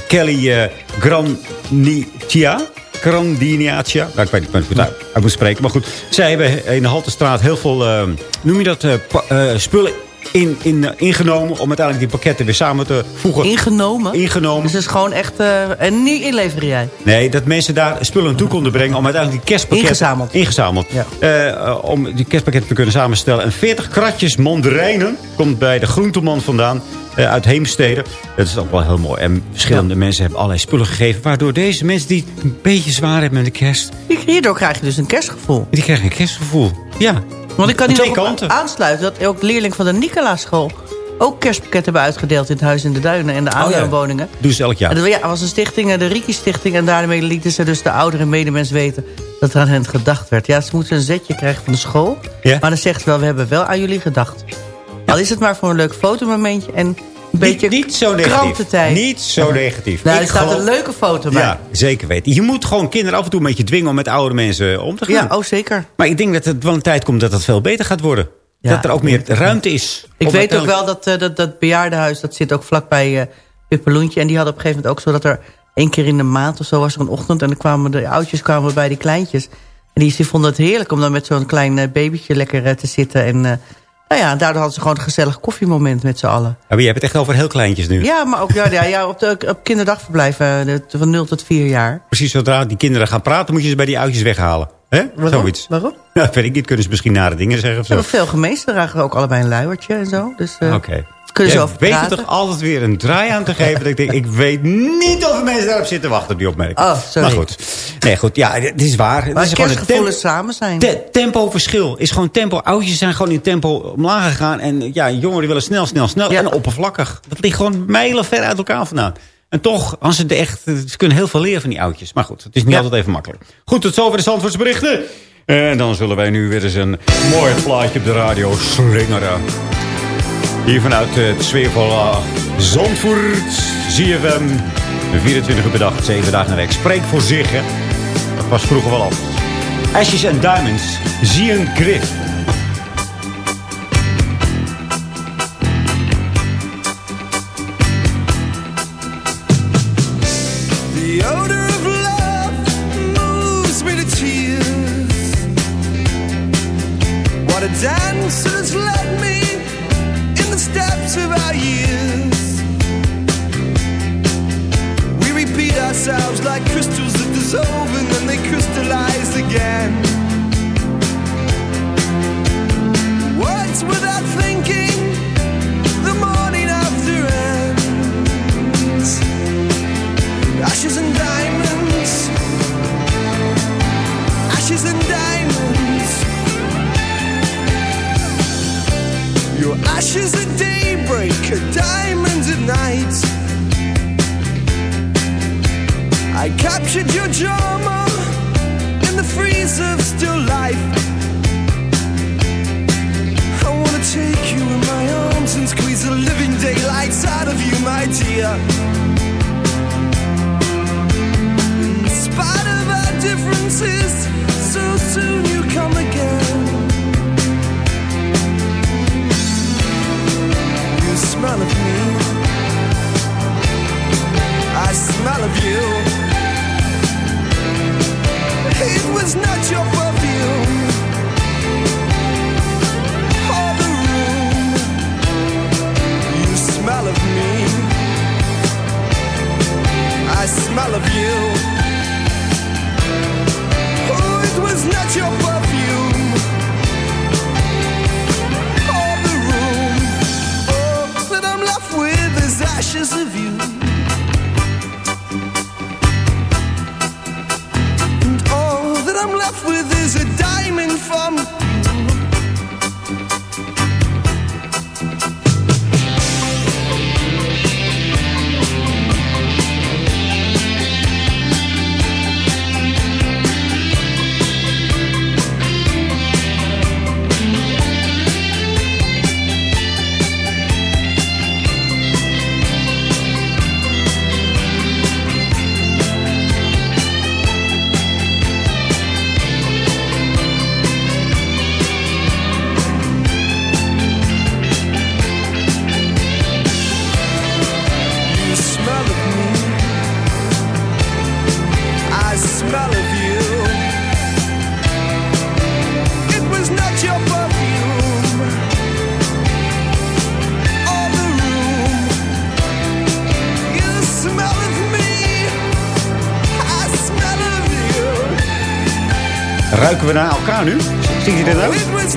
Kelly Granitia. Grandiniatia. Nou, ik weet niet hoe ik het uit, moet spreken. Maar goed, zij hebben in de Haltestraat heel veel, eh, noem je dat, eh, eh, spullen in, in, eh, ingenomen... om uiteindelijk die pakketten weer samen te voegen. Ingenomen? Ingenomen. Dus het is gewoon echt... eh, en niet inleveren jij? Nee, dat mensen daar spullen naartoe konden brengen... om uiteindelijk die kerstpakketten... Ingezameld. Ingezameld. Eh, om die kerstpakketten te kunnen samenstellen. En 40 kratjes mandarijnen komt bij de groenteman vandaan... uit Heemstede. Dat is ook wel heel mooi. En verschillende mensen hebben allerlei spullen gegeven... waardoor deze mensen die het een beetje zwaar hebben met de kerst... Hierdoor krijg je dus een kerstgevoel. Die krijgen een kerstgevoel. Ja. Want ik kan hier nog aansluiten... dat ook leerlingen van de Nicolaaschool... ook kerstpakketten hebben uitgedeeld in het Huis in de Duinen... en de Oh ja. Doen ze elk jaar. En dat ja, was een stichting, eh, de Riki Stichting... en daarmee lieten ze dus de ouderen medemens weten... dat er aan hen gedacht werd. Ja, ze moeten een zetje krijgen van de school... Ja. maar dan zegt ze wel, we hebben wel aan jullie gedacht. Al is het maar voor een leuk fotomomentje... en beetje niet zo negatief. Niet zo negatief. Nou, er staat geloof- een leuke foto bij. Ja, zeker weten. Je moet gewoon kinderen af en toe een beetje dwingen om met oude mensen om te gaan. Ja, oh zeker. Maar ik denk dat het wel een tijd komt dat het veel beter gaat worden. Ja, dat er ook meer ruimte is. Ik weet ook wel dat, eh, dat dat bejaardenhuis... dat zit ook vlakbij eh Pippeloentje. En die hadden op een gegeven moment ook zo... dat er één keer in de maand of zo was er een ochtend... en dan kwamen de oudjes kwamen bij die kleintjes. En die, die vonden het heerlijk om dan met zo'n klein eh, babytje lekker eh, te zitten. En eh, nou ja, daardoor hadden ze gewoon een gezellig koffiemoment met z'n allen. Maar je hebt het echt over heel kleintjes nu. Ja, maar ook ja, ja, ja, op, de, op kinderdagverblijven eh, van 0 tot 4 jaar. Precies zodra die kinderen gaan praten, moet je ze bij die oudjes weghalen. Hè? Waarom? Zoiets. Waarom? Ja, weet ik niet. Kunnen ze misschien nare dingen zeggen of zo. hebben veel gemeenten, dragen ook allebei een luiertje en zo. Dus, eh, Oké. Kunnen ze Jij over weet er toch altijd weer een draai aan te geven. dat ik denk, ik weet niet of er mensen daarop zitten wachten op die opmerking. Oh, sorry. Maar goed. Nee, goed. Ja, het is waar. Het Maar is gewoon een kerstgevoelens samen zijn. Te- tempoverschil is gewoon tempo. Oudjes zijn gewoon in tempo omlaag gegaan. En ja, jongeren willen snel, snel, snel. En oppervlakkig. Dat ligt gewoon mijlen ver uit elkaar vandaan. En toch, als ze, echt, ze kunnen heel veel leren van die oudjes. Maar goed, het is niet altijd even makkelijk. Goed, tot zover de Zandvoortsberichten. En dan zullen wij nu weer eens een mooi plaatje op de radio slingeren. Hier vanuit het sfeervolle Zandvoort. ZFM. 24 uur per dag, 7 dagen de week. Spreek voor zich. Dat was vroeger wel anders. Ashes and Diamonds. Zion Griff. Of our years. We repeat ourselves like crystals that dissolve and then they crystallize again. Words without thinking, the morning after ends. Ashes and diamonds. Ashes and diamonds. Ashes at daybreak, diamonds at night. I captured your drama in the freeze of still life. I wanna take you in my arms and squeeze the living daylights out of you, my dear. In spite of our differences, so soon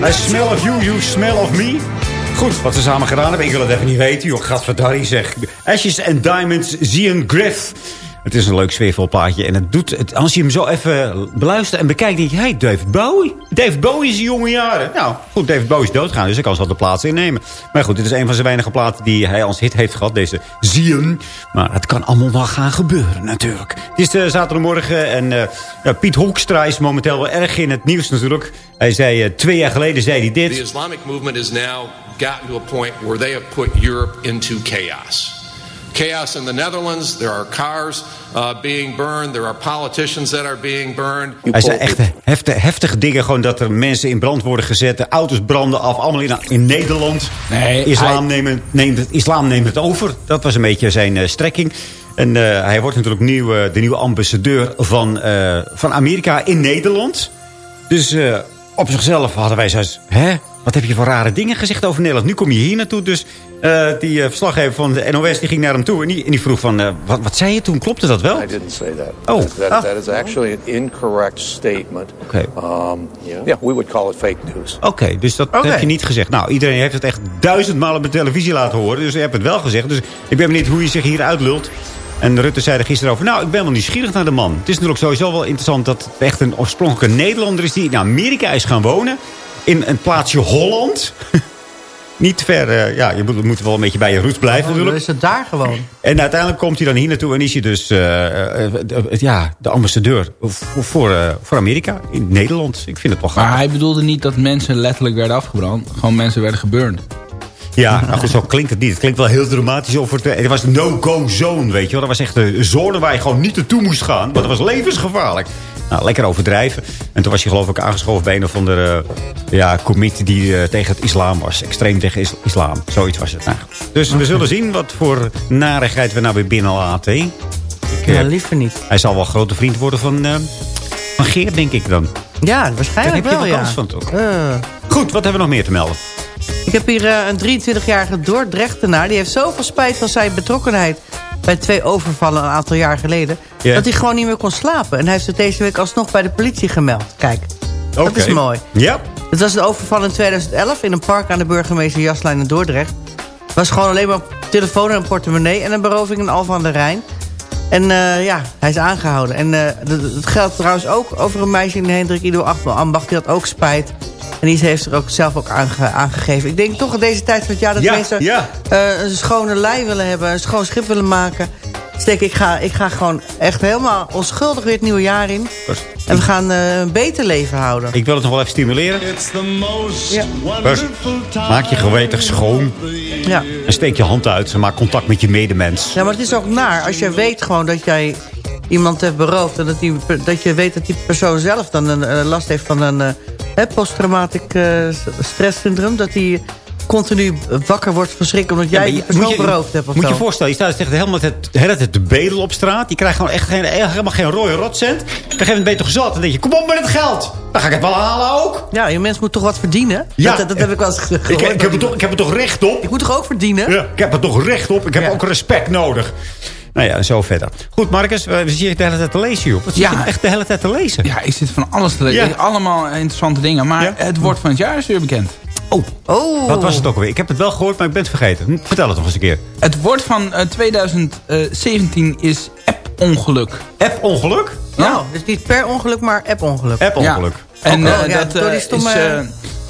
I smell of you, you smell of me. Goed, wat ze samen gedaan hebben. Ik wil het even niet weten, joh. Gadverdarrie zeg. Ashes and Diamonds, Zion Griff. Het is een leuk sfeervol plaatje. En het doet het, als je hem zo even beluistert en bekijkt, denk je... Hey, David Bowie. David Bowie is in jonge jaren. Nou, goed, David Bowie is doodgaan, dus ik kan ze wel de plaats innemen. Maar goed, dit is een van zijn weinige platen die hij als hit heeft gehad. Deze Zion. Maar het kan allemaal wel gaan gebeuren, natuurlijk. Het is eh, zaterdagmorgen en eh, ja, Piet Hoekstra is momenteel wel erg in het nieuws natuurlijk. Hij zei, eh, twee jaar geleden zei hij dit. The Islamic movement has now gotten to a point where they have put Europe into chaos. Chaos in the Netherlands. There are cars uh, being burned. There are politicians that are being burned. Hij zei echt heftige, heftige dingen. Gewoon dat er mensen in brand worden gezet. De auto's branden af. Allemaal in, in Nederland. Nee, islam, hij- neemt, neemt het, islam neemt het over. Dat was een beetje zijn eh, strekking. En eh, hij wordt natuurlijk nieuw, eh, de nieuwe ambassadeur van, eh, van Amerika in Nederland. Dus eh, op zichzelf hadden wij zoiets... Hè? Wat heb je voor rare dingen gezegd over Nederland? Nu kom je hier naartoe. Dus eh, die eh, verslaggever van de NOS die ging naar hem toe. En die, en die vroeg van, eh, wat, wat zei je toen? Klopte dat wel? I didn't say that. Oh. That, Ah. that is actually an incorrect statement. Oké. Um, yeah, we would call it fake news. Oké, dus dat heb je niet gezegd. Nou, iedereen heeft het echt duizendmaal op de televisie laten horen. Dus je hebt het wel gezegd. Dus ik ben benieuwd hoe je zich hier uitlult. En Rutte zei er gisteren over... Nou, ik ben wel nieuwsgierig naar de man. Het is natuurlijk sowieso wel interessant dat het echt een oorspronkelijke Nederlander is... die in Amerika is gaan wonen. In een plaatsje Holland. niet ver... eh, ja, je moet, moet wel een beetje bij je roots blijven Dan natuurlijk. is het daar gewoon. En uiteindelijk komt hij dan hier naartoe en is hij dus eh, eh, de- ja, de ambassadeur voor, voor, voor Amerika in Nederland. Ik vind het wel gaaf. Maar hij bedoelde niet dat mensen letterlijk werden afgebrand. Gewoon mensen werden geburnd. Ja, nou goed, zo klinkt het niet. Het klinkt wel heel dramatisch. Over het, er was no-go zone, weet je wel. Dat was echt een zone waar je gewoon niet naartoe moest gaan. Want dat was levensgevaarlijk. Nou, lekker overdrijven. En toen was hij geloof ik aangeschoven bij een of andere ja, commit die eh, tegen het islam was. Extreem tegen is- islam. Zoiets was het. Nou, goed. dus we zullen zien wat voor narigheid we nou weer binnenlaten. hè? Ik, eh, Ja, liever niet. Hij zal wel grote vriend worden van, eh, van Geert, denk ik dan. Ja, Daar waarschijnlijk heb je wel, wel ja. kans van, toch? Eh. Goed, wat hebben we nog meer te melden? Ik heb hier eh, een 23-jarige Dordrechtenaar. Die heeft zoveel spijt van zijn betrokkenheid... bij twee overvallen een aantal jaar geleden... Dat hij gewoon niet meer kon slapen. En hij heeft het deze week alsnog bij de politie gemeld. Kijk, dat Oké. is mooi. Ja. Het was een overval in 2011 in een park aan de burgemeester Jaslijn in Dordrecht. Het was gewoon alleen maar telefoon en een portemonnee... en een beroving in Alphen aan de Rijn. En eh, ja, hij is aangehouden. En eh, dat- geldt trouwens ook over een meisje in Hendrik Ido Ambacht. Die had ook spijt. En die heeft er ook zelf ook aange- aangegeven. Ik denk toch in deze tijd van het jaar dat Ja, mensen ja. eh, een schone lei willen hebben. Een schoon schip willen maken. Dus denk ik, ga, ik ga gewoon echt helemaal onschuldig weer het nieuwe jaar in. En we gaan eh, een beter leven houden. Ik wil het nog wel even stimuleren. Ja. First, maak je geweten schoon. Ja. En steek je hand uit. En maak contact met je medemens. Ja, maar het is ook naar als je weet gewoon dat jij iemand hebt beroofd... en dat, die, dat je weet dat die persoon zelf dan een, eh, last heeft van een eh, posttraumatic eh, stresssyndroom... dat die continu wakker wordt van schrik omdat jij je- persoon je- beroofd hebt of Moet je zo. je voorstellen, je staat echt helemaal het, tijd te bedelen op straat. Je krijgt gewoon echt geen, helemaal geen rode rotcent. Op een gegeven moment ben je toch zat. Dan denk je, kom op met het geld. Dan ga ik het wel halen ook. Ja, je mens moet toch wat verdienen? Ja. Dat, dat heb ik wel eens Ik, gehoord. ik, heb er toch, ik heb er toch recht op. Ik moet toch ook verdienen? Ja, ik heb er toch recht op. Ik heb ook respect nodig. Nou ja, en zo verder. Goed, Marcus, we zien je de hele tijd te lezen, joh. Wat zit Ja. je echt de hele tijd te lezen? Ja, ik zit van alles te lezen. Ja. Allemaal interessante dingen. Maar het woord van het jaar is weer bekend. Oh. oh. Wat was het ook alweer? Ik heb het wel gehoord, maar ik ben het vergeten. Hm, Vertel het nog eens een keer. Het woord van eh, 2017 is app-ongeluk. App-ongeluk? Nou, dus niet per ongeluk, maar app-ongeluk. App-ongeluk. En Oh, eh, ja, dat door die eh, stomme- is, eh,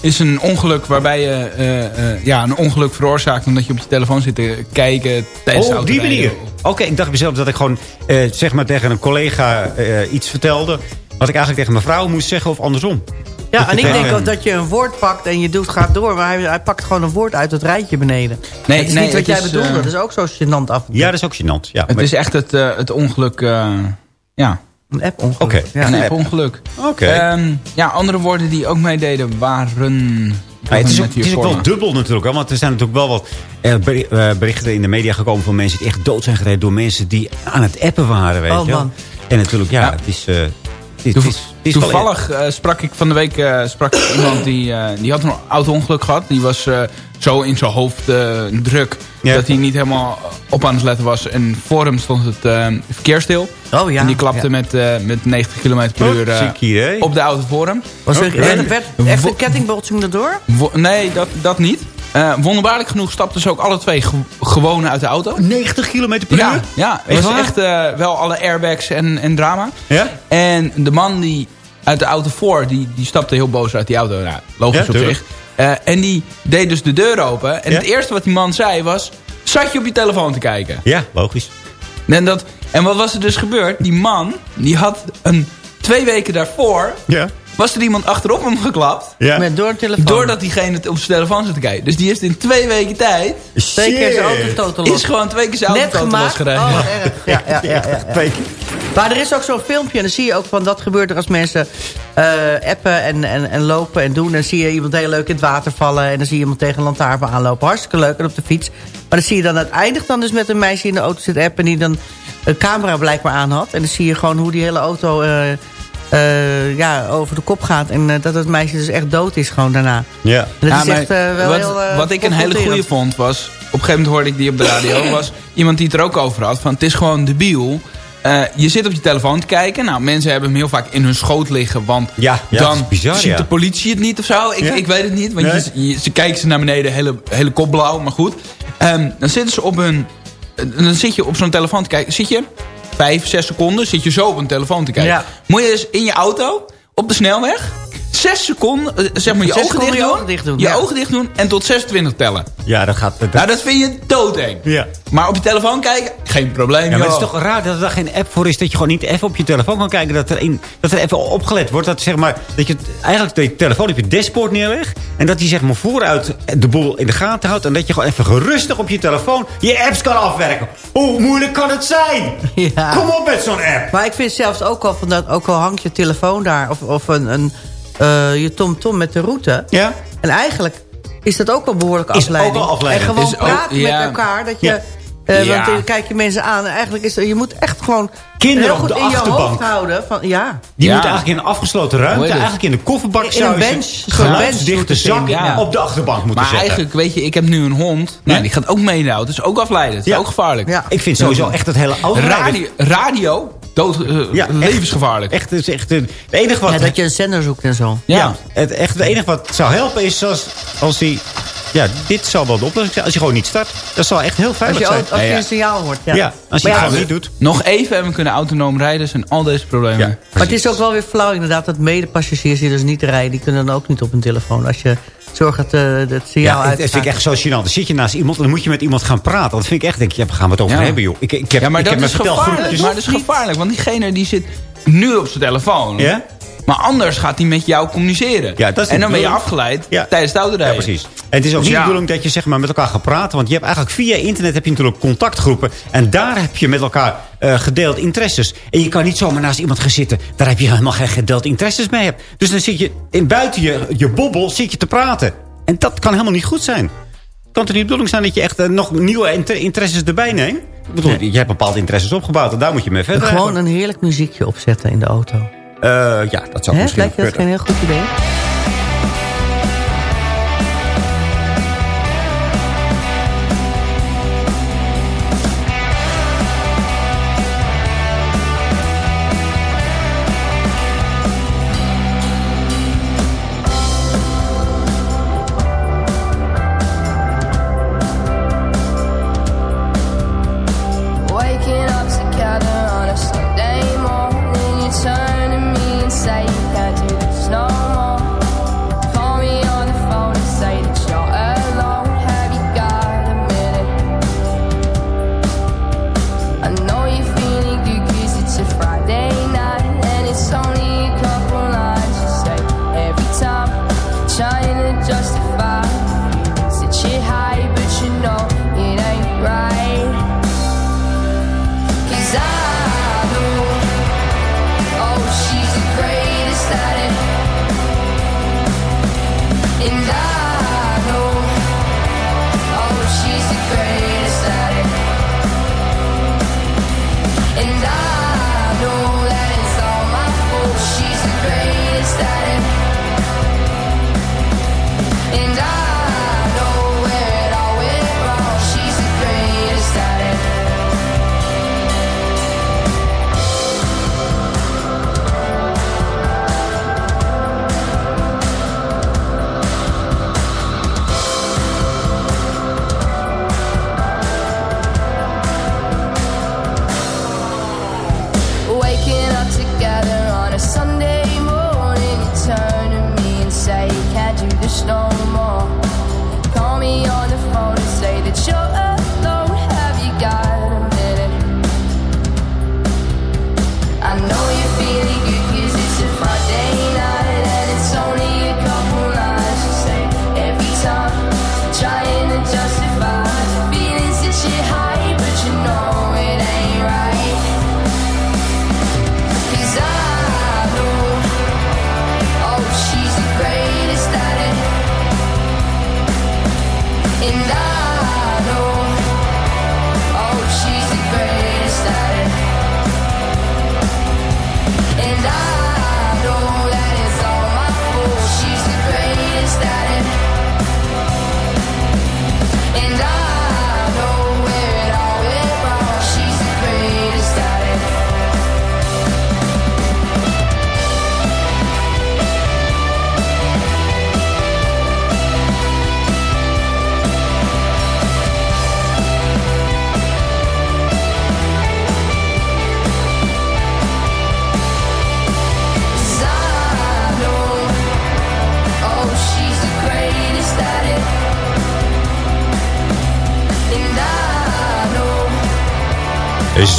is een ongeluk waarbij je eh, eh, ja, een ongeluk veroorzaakt... omdat je op je telefoon zit te kijken tijdens de Oh, op die autorijden. manier. Oké, ik dacht mezelf dat ik gewoon eh, zeg maar tegen een collega eh, iets vertelde... wat ik eigenlijk tegen mijn vrouw moest zeggen of andersom. Ja, Dat en ik denk tegen- ook dat je een woord pakt en je doet, gaat door. Maar hij, hij pakt gewoon een woord uit het rijtje beneden. Nee, dat is nee, niet wat het jij is, bedoelde. eh, dat is ook zo gênant af en toe. Ja, dat is ook gênant. Ja, Het maar- is echt het, eh, het ongeluk... eh, ja, Een app-ongeluk. Oké. Ja. een app. app-ongeluk. Oké. Ehm, ja, andere woorden die ook meededen waren... Ja, het is ook, het is wel dubbel natuurlijk. Hè? Want er zijn natuurlijk wel wat eh, eh, berichten in de media gekomen... van mensen die echt dood zijn gereden door mensen die aan het appen waren. Weet Oh, je man. En natuurlijk, ja, Ja. het is... eh, het is, Toev- het is, het is wel- Toevallig eh, sprak ik van de week eh, sprak ik iemand die, eh, die had een auto-ongeluk gehad. Die was eh, zo in zijn hoofd eh, druk Ja. dat hij niet helemaal op aan het letten was. En voor hem stond het eh, verkeer stil. Oh ja. En die klapte Ja. met, eh, met 90 km per Oh, uur eh, op de auto voor hem. Was er werd, werd echt een kettingbotsing erdoor? Nee, dat, dat niet. Eh, wonderbaarlijk genoeg stapten ze ook alle twee ge- gewoon uit de auto. 90 km per Ja, uur? ja het Echt was echt eh, wel alle airbags en, en drama. Ja? En de man die uit de auto voor, die, die stapte heel boos uit die auto. Nou, logisch Ja, op zich. Eh, en die deed dus de deur open. En Ja? het eerste wat die man zei was... Zat je op je telefoon te kijken? Ja, logisch. En, dat, en wat was er dus gebeurd? Die man, die had een, twee weken daarvoor... Ja. Was er iemand achterop hem geklapt. Ja. Met door een telefoon. Doordat diegene op zijn telefoon zat te kijken. Dus die heeft in twee weken tijd... Twee keer zijn auto totaal los. is gewoon twee keer zijn Net auto gemaakt? losgereden. Oh, erg. Ja, ja, ja, ja, ja. Twee keer. Maar er is ook zo'n filmpje en dan zie je ook van dat gebeurt er als mensen eh, appen en, en, en lopen en doen. En dan zie je iemand heel leuk in het water vallen en dan zie je iemand tegen een lantaarn aanlopen. Hartstikke leuk en op de fiets. Maar dan zie je dan uiteindelijk dan dus met een meisje in de auto zit appen die dan een camera blijkbaar aan had. En dan zie je gewoon hoe die hele auto eh, eh, ja, over de kop gaat. En eh, dat het meisje dus echt dood is gewoon daarna. Ja. Dat Ja, is echt eh, wel wat, heel wat ik een hele goede vond was... Op een gegeven moment hoorde ik die op de radio. was iemand die het er ook over had. Van het is gewoon debiel. Eh, je zit op je telefoon te kijken. Nou, mensen hebben hem heel vaak in hun schoot liggen. Want ja, dan bizar, ziet ja. de politie het niet of zo. Ik, Ja. ik weet het niet. Want Nee. je, je- ze kijken ze naar beneden, hele, hele kop blauw. Maar goed. Ehm, dan zitten ze op hun... Dan zit je op zo'n telefoon te kijken. Zit je vijf, zes seconden. Zit je zo op een telefoon te kijken. Ja. Moet je dus in je auto, op de snelweg... Zes seconden, eh, zeg maar je Zes ogen seconden dicht je doen. ogen dicht doen, Je ja. ogen dicht doen en tot 26 tellen. Ja, dat gaat... Dat, Nou, dat vind je doodeng. ja. Maar op je telefoon kijken, geen probleem. Ja, maar het is toch raar dat er daar geen app voor is. Dat je gewoon niet even op je telefoon kan kijken. Dat er, in, dat er even opgelet wordt. Dat, zeg maar, dat je eigenlijk je telefoon op je dashboard neerlegt. En dat die zeg maar vooruit de boel in de gaten houdt. En dat je gewoon even gerustig op je telefoon je apps kan afwerken. Hoe moeilijk kan het zijn? Ja. Kom op met zo'n app. Maar ik vind zelfs ook al van dat, ook al hangt je telefoon daar, of, of een, een, eh, je tom-tom met de route. Ja. En eigenlijk is dat ook wel behoorlijk Is ook afleiding. wel afleiding. En gewoon Is ook- praten ja. met elkaar. Dat je, Ja. eh, Ja. Want dan kijk je mensen aan. En eigenlijk is je moet echt gewoon Kinderen heel op goed de in je achterbank. hoofd houden. Van, ja. Die Ja. moet eigenlijk in een afgesloten ruimte. het? Eigenlijk in de kofferbak In een zou je bench, zo'n moeten zak ja. op de achterbank moeten Maar zetten. eigenlijk, weet je, ik heb nu een hond. Nou, Ja. die gaat ook mee in de auto. Dat is ook afleidend. Dat is Ja. ook gevaarlijk. Ja. Ik vind sowieso echt het hele auto Radio, radio dood, eh, Ja, echt. levensgevaarlijk. Echt, het is echt het enige wat... ja, dat je een zender zoekt en zo. Ja, Ja. het, echt, het enige wat zou helpen is als, als hij... Ja, dit zal wel de oplossing zijn. Als je gewoon niet start, dat zal echt heel Als veilig je, zijn. als je Ja, ja. een signaal hoort. Ja. Ja, als je Maar het ja, gewoon niet doet. Nog even en we kunnen autonoom rijden. zijn al deze problemen. Ja. Maar het is ook wel weer flauw inderdaad dat medepassagiers die dus niet rijden... die kunnen dan ook niet op hun telefoon. Als je zorgt dat eh, het signaal Ja, het, het vind ik echt zo gênant. Dan zit je naast iemand en dan moet je met iemand gaan praten. Dat vind ik echt, denk ik, ja, waar gaan we het over Ja. hebben, joh. Ik, ik heb, Ja, maar ik dat heb is gevaarlijk. Maar dat is gevaarlijk. Want diegene die zit nu op zijn telefoon. Ja? Maar anders gaat hij met jou communiceren. Ja, dat is en dan ben je afgeleid Ja. tijdens het Ja, autorijden. precies. En het is ook Dus niet ja. de bedoeling dat je zeg maar, met elkaar gaat praten. Want je hebt eigenlijk via internet heb je natuurlijk contactgroepen. En daar heb je met elkaar eh, gedeeld interesses. En je kan niet zomaar naast iemand gaan zitten. Daar heb je helemaal geen gedeeld interesses mee. Hebt. Dus dan zit je in buiten je, je bobbel zit je te praten. En dat kan helemaal niet goed zijn. Kan het niet de bedoeling zijn dat je echt eh, nog nieuwe inter- interesses erbij neemt? Ik bedoel, je hebt bepaalde interesses opgebouwd en daar moet je mee verder. Gewoon een heerlijk muziekje opzetten in de auto. Eh, ja, dat zou Hè? misschien Lijkt je dat geen heel goed idee?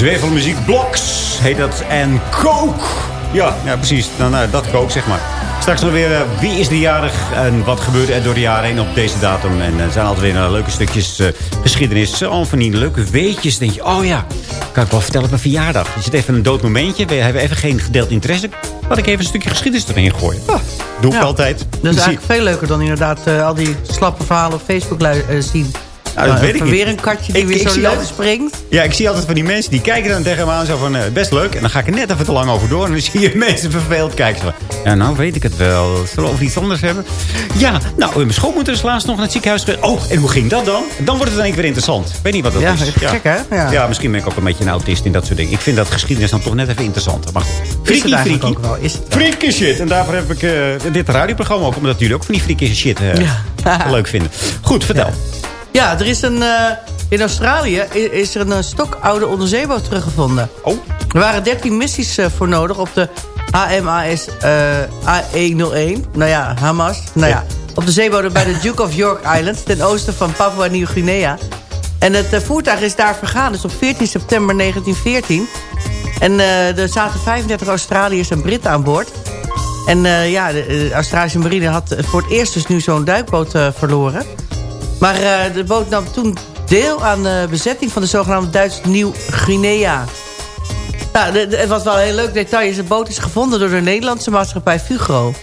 Zwevelmuziek Bloks heet dat. En Coke. Ja, ja precies. Dan, nou, dat Coke, zeg maar. Straks nog weer, eh, wie is de jarig en wat gebeurde er door de jaren heen op deze datum. En eh, er zijn altijd weer eh, leuke stukjes eh, geschiedenis. Zo van die leuke weetjes. denk je, oh ja, kan ik wel vertellen op mijn verjaardag. Je zit even een dood momentje. We hebben even geen gedeeld interesse. Laat ik even een stukje geschiedenis erin gooien. Ah, doe ik Ja. altijd. Dat is eigenlijk veel leuker dan inderdaad eh, al die slappe verhalen op Facebook eh, zien. Nou, dat weet ik weer een katje die Ik- weer ik zo leuk altijd- springt. Ja, ik zie altijd van die mensen die kijken dan tegen me aan. Zo van, eh, best leuk. En dan ga ik er net even te lang over door. En dan zie je mensen verveeld kijken. Zo, ja, nou weet ik het wel. Zullen we over iets anders hebben? Ja, nou, mijn schoonmoeder is laatst nog naar het ziekenhuis geweest. Oh, en hoe ging dat dan? Dan wordt het dan één keer weer interessant. Ik weet niet wat dat Ja, is. gek, hè? Ja. Ja. misschien ben ik ook een beetje een autist in dat soort dingen. Ik vind dat geschiedenis dan toch net even interessanter. Maar goed. Freaky, freaky. ook wel? Is? Freaky shit. En daarvoor heb ik eh, dit radioprogramma ook. Omdat jullie ook van die freaky shit eh, Ja. leuk vinden. Goed, vertel. Ja, er is een, eh, in Australië is er een eh, stokoude onderzeeboot teruggevonden. Oh. Er waren 13 missies eh, voor nodig op de HMAS eh AE01. Nou ja, Hamas. Nou ja, op de zeebodem bij de Duke of York Islands... ten oosten van Papua Nieuw-Guinea. En het voertuig is daar vergaan, dus op 14 september 1914. En er zaten 35 Australiërs en Britten aan boord. En ja, de, de Australische marine had voor het eerst dus nu zo'n duikboot verloren. Maar eh, de boot nam toen deel aan de bezetting van de zogenaamde Duits Nieuw-Guinea. Nou, de- de- het was wel een heel leuk detail. is De boot is gevonden door de Nederlandse maatschappij Fugro.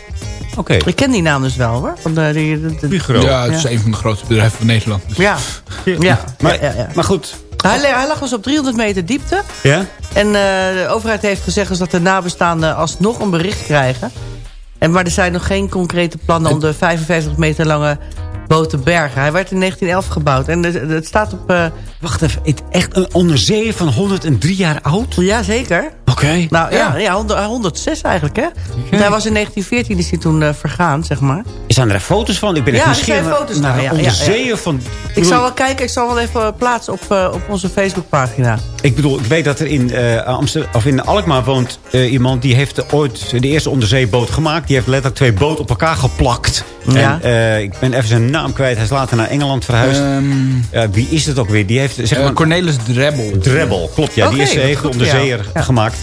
Oké. Ik ken die naam dus wel hoor. Van de, die, de- de- Fugro. Ja, het is een van de grootste bedrijven van Nederland. Dus. Ja, ja. Maar, ja, ja, ja. maar goed. Hij, hij lag dus op 300 meter diepte. Ja? En eh, de overheid heeft gezegd dus dat de nabestaanden alsnog een bericht krijgen. En, maar er zijn nog geen concrete plannen om de 55 meter lange boot te bergen. Hij werd in 1911 gebouwd. En het, het staat op... eh, Wacht even, het echt een onderzeeër van 103 jaar oud? ja, zeker. Oké. Nou ja, ja 100, 106 eigenlijk, hè? Want hij was in 1914 is hij toen eh, vergaan, zeg maar. Zijn er foto's van? Ik ben Ja, er zijn foto's naar ja, van... Ik zal wel kijken, ik zal wel even plaatsen op, eh, op onze Facebookpagina. Ik bedoel, ik weet dat er in, Amsterdam, of in Alkmaar woont iemand... die heeft ooit de eerste onderzeeboot gemaakt. Die heeft letterlijk twee boten op elkaar geplakt. Ja. En eh, ik ben even zijn naam kwijt. Hij is later naar Engeland verhuisd. Ehm, Eh, wie is het ook weer? Die heeft, zeg eh, maar, Cornelis Drebbel. Drebbel, klopt. Ja, die is, wat heeft de goed, onderzeeër ja. Ja. gemaakt.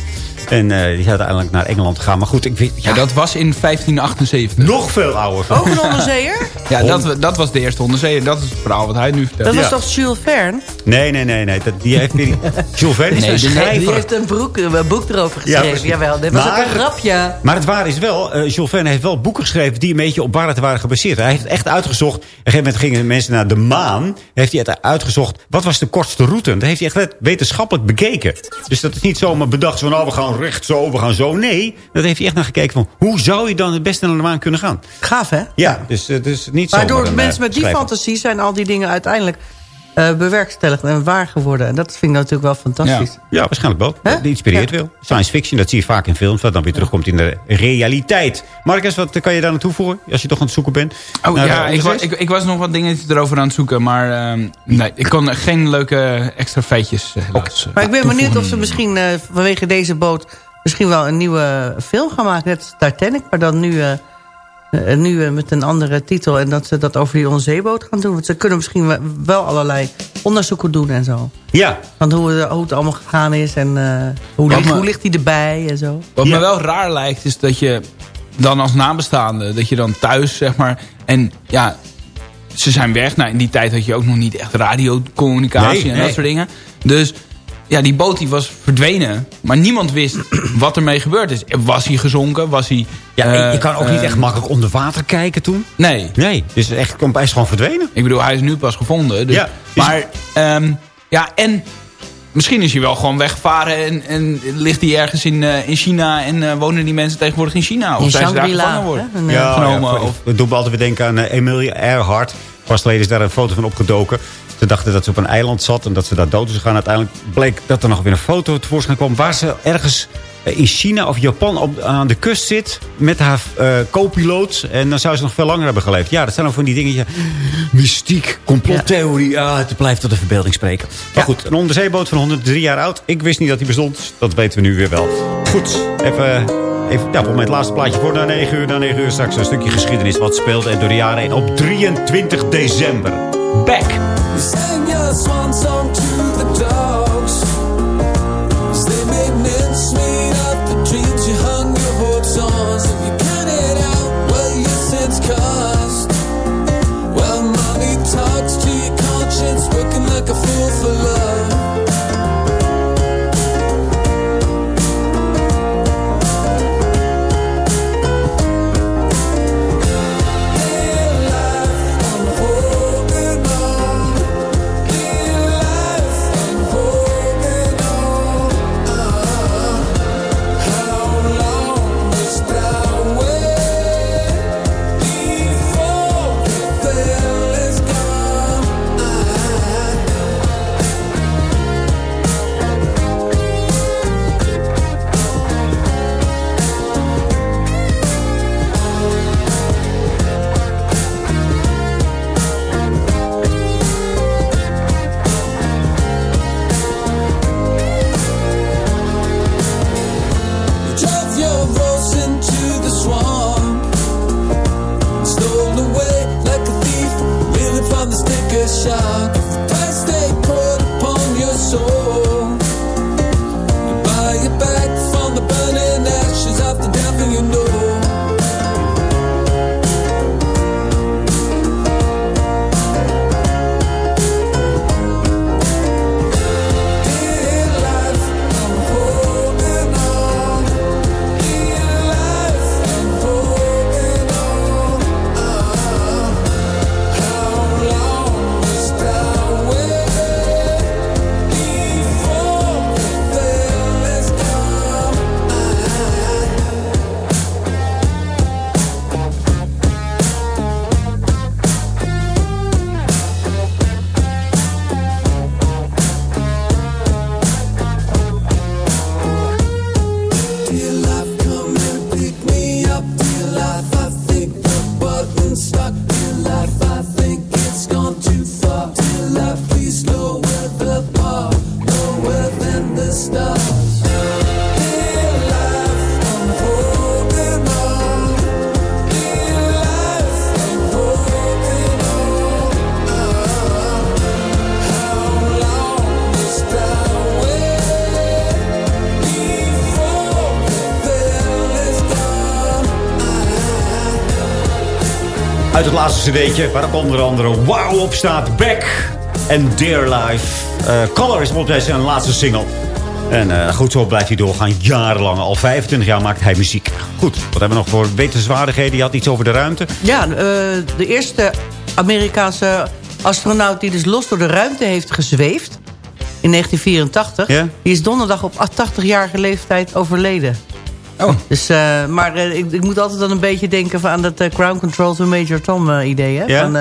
En eh, die is uiteindelijk naar Engeland gegaan. Maar goed, ik weet... Ja, Ja, dat was in 1578. nog veel ouder. Ook een onderzeeër? Ja, dat, dat was de eerste onderzeeër. Dat is het verhaal wat hij nu vertelt. Dat was Ja. toch Jules Verne? Nee, nee, nee. nee. Dat, die heeft. Jules Verne is Nee, een die- schrijver. Die heeft een, broek, een boek erover geschreven. precies. Jawel, dit was Maar- ook een grapje. Maar het waar is wel, eh Jules Verne heeft wel boeken geschreven... die een beetje op waarheid waren gebaseerd. Hij heeft echt uitgezocht... Op een gegeven moment gingen mensen naar de maan. Heeft hij het uitgezocht, wat was de kortste route? Dat heeft hij echt wetenschappelijk bekeken. Dus dat is niet zomaar bedacht van... nou, we gaan recht zo, we gaan zo. Nee, dat heeft hij echt naar gekeken van... hoe zou je dan het beste naar de maan kunnen gaan? Gaaf, hè? Ja, dus het is niet Maar zomaar door mensen eh, met die fantasie zijn al die dingen uiteindelijk eh, bewerkstelligd en waar geworden. En dat vind ik natuurlijk wel fantastisch. Ja, waarschijnlijk wel. Dat inspireert Ja. wel. Science fiction, dat zie je vaak in films... wat dan weer terugkomt in de realiteit. Marcus, wat kan je daar naartoe voegen... als je toch aan het zoeken bent? Oh ja, ik, wa- onderzees? ik, ik was nog wat dingetjes erover aan het zoeken. Maar ehm, nee, ik kon geen leuke extra feitjes eh, helaas. eh, Maar ik ben benieuwd of toevoegen. ze misschien eh, vanwege deze boot... misschien wel een nieuwe film gaan maken. Net als Titanic, maar dan nu, nu eh, met een andere titel. En dat ze dat over die onderzeeboot gaan doen. Want ze kunnen misschien wel- allerlei onderzoeken doen en zo. Ja, Want hoe, het- hoe het allemaal gegaan is en eh, hoe, ligt, me- hoe ligt hij erbij en zo. Wat Ja. me wel raar lijkt is dat je dan als nabestaande... dat je dan thuis zeg maar... en ja, ze zijn weg. Nou, in die tijd had je ook nog niet echt radiocommunicatie Nee, en nee. dat soort dingen. Dus ja, die boot die was verdwenen. Maar niemand wist wat ermee gebeurd is. Was hij gezonken? Was hij... ja eh, je kan ook niet eh, echt makkelijk onder water kijken toen. Nee. Nee, dus echt, hij is gewoon verdwenen. Ik bedoel, hij is nu pas gevonden. Dus, Ja, is- Maar, ehm, ja, en misschien is hij wel gewoon weggevaren... en, en ligt hij ergens in, eh, in China... en eh, wonen die mensen tegenwoordig in China? Of In zijn ze daar gevangen worden? hè? Eh, Ja, genomen, ja, of- dat doet me altijd weer denken aan uh, Emilia Earhart. Pas geleden is daar een foto van opgedoken. Ze dachten dat ze op een eiland zat en dat ze daar dood is gegaan. Uiteindelijk bleek dat er nog weer een foto tevoorschijn kwam... waar ze ergens eh, in China of Japan op, aan de kust zit... met haar eh co-piloot. En dan zou ze nog veel langer hebben geleefd. Ja, dat zijn ook van die dingen... Mystiek, complottheorie. Ja. het blijft tot de verbeelding spreken. Maar goed, een onderzeeboot van 103 jaar oud. Ik wist niet dat die bestond. Dat weten we nu weer wel. Goed, even... Even, ja, mij het laatste plaatje voor na 9 uur. Na 9 uur straks een stukje geschiedenis. Wat speelde er door de jaren heen op 23 december. Back. Het laatste cd'tje, waar ook onder andere Wow op staat. Back en Dear Life. Eh, Color is bijvoorbeeld zijn laatste single. En eh, goed, zo blijft hij doorgaan. Jarenlang, al 25 jaar maakt hij muziek. Goed, wat hebben we nog voor wetenswaardigheden? Je had iets over de ruimte. Ja, eh, de eerste Amerikaanse astronaut die dus los door de ruimte heeft gezweefd... in 1984, Ja? die is donderdag op 80-jarige leeftijd overleden. Oh. Dus, eh, maar eh, ik, ik moet altijd dan een beetje denken van aan dat eh, ground control to Major Tom idee. Hè? Ja? Van,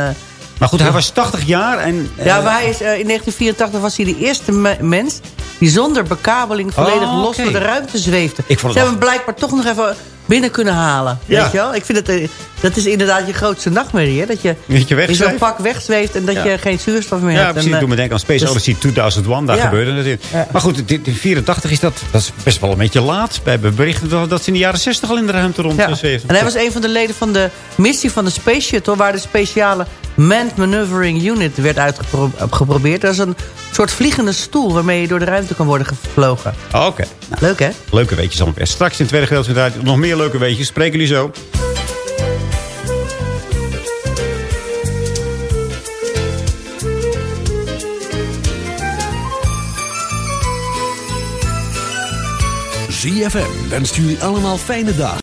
Maar goed, hij was 80 jaar en... ja, maar hij is, in 1984 was hij de eerste me- mens die zonder bekabeling volledig Oh, los door de ruimte zweefde. Ze hebben hem blijkbaar toch nog even binnen kunnen halen. Ja. Weet je wel? Ik vind het, eh, dat is inderdaad je grootste nachtmerrie. Hè? Dat je, Dat je in zo'n pak wegzweeft en dat Ja. je geen zuurstof meer Ja, hebt. precies. En, Ik doe me denken aan Space dus- Odyssey 2001. Daar Ja. gebeurde het in. Ja. Maar goed, in 84 is dat, dat is best wel een beetje laat. We hebben berichten dat dat ze in de jaren 60 al in de ruimte rond Ja. En hij was een van de leden van de missie van de Space Shuttle... waar de speciale Manned Maneuvering Unit werd uitgeprobeerd. Dat is een soort vliegende stoel waarmee je door de ruimte kan worden gevlogen. Oké. Nou, Leuk, hè? leuke weetjes allemaal weer. Straks in het tweede gedeelte nog meer leuke weetjes. Spreken jullie zo. ZFM wenst jullie allemaal fijne dagen.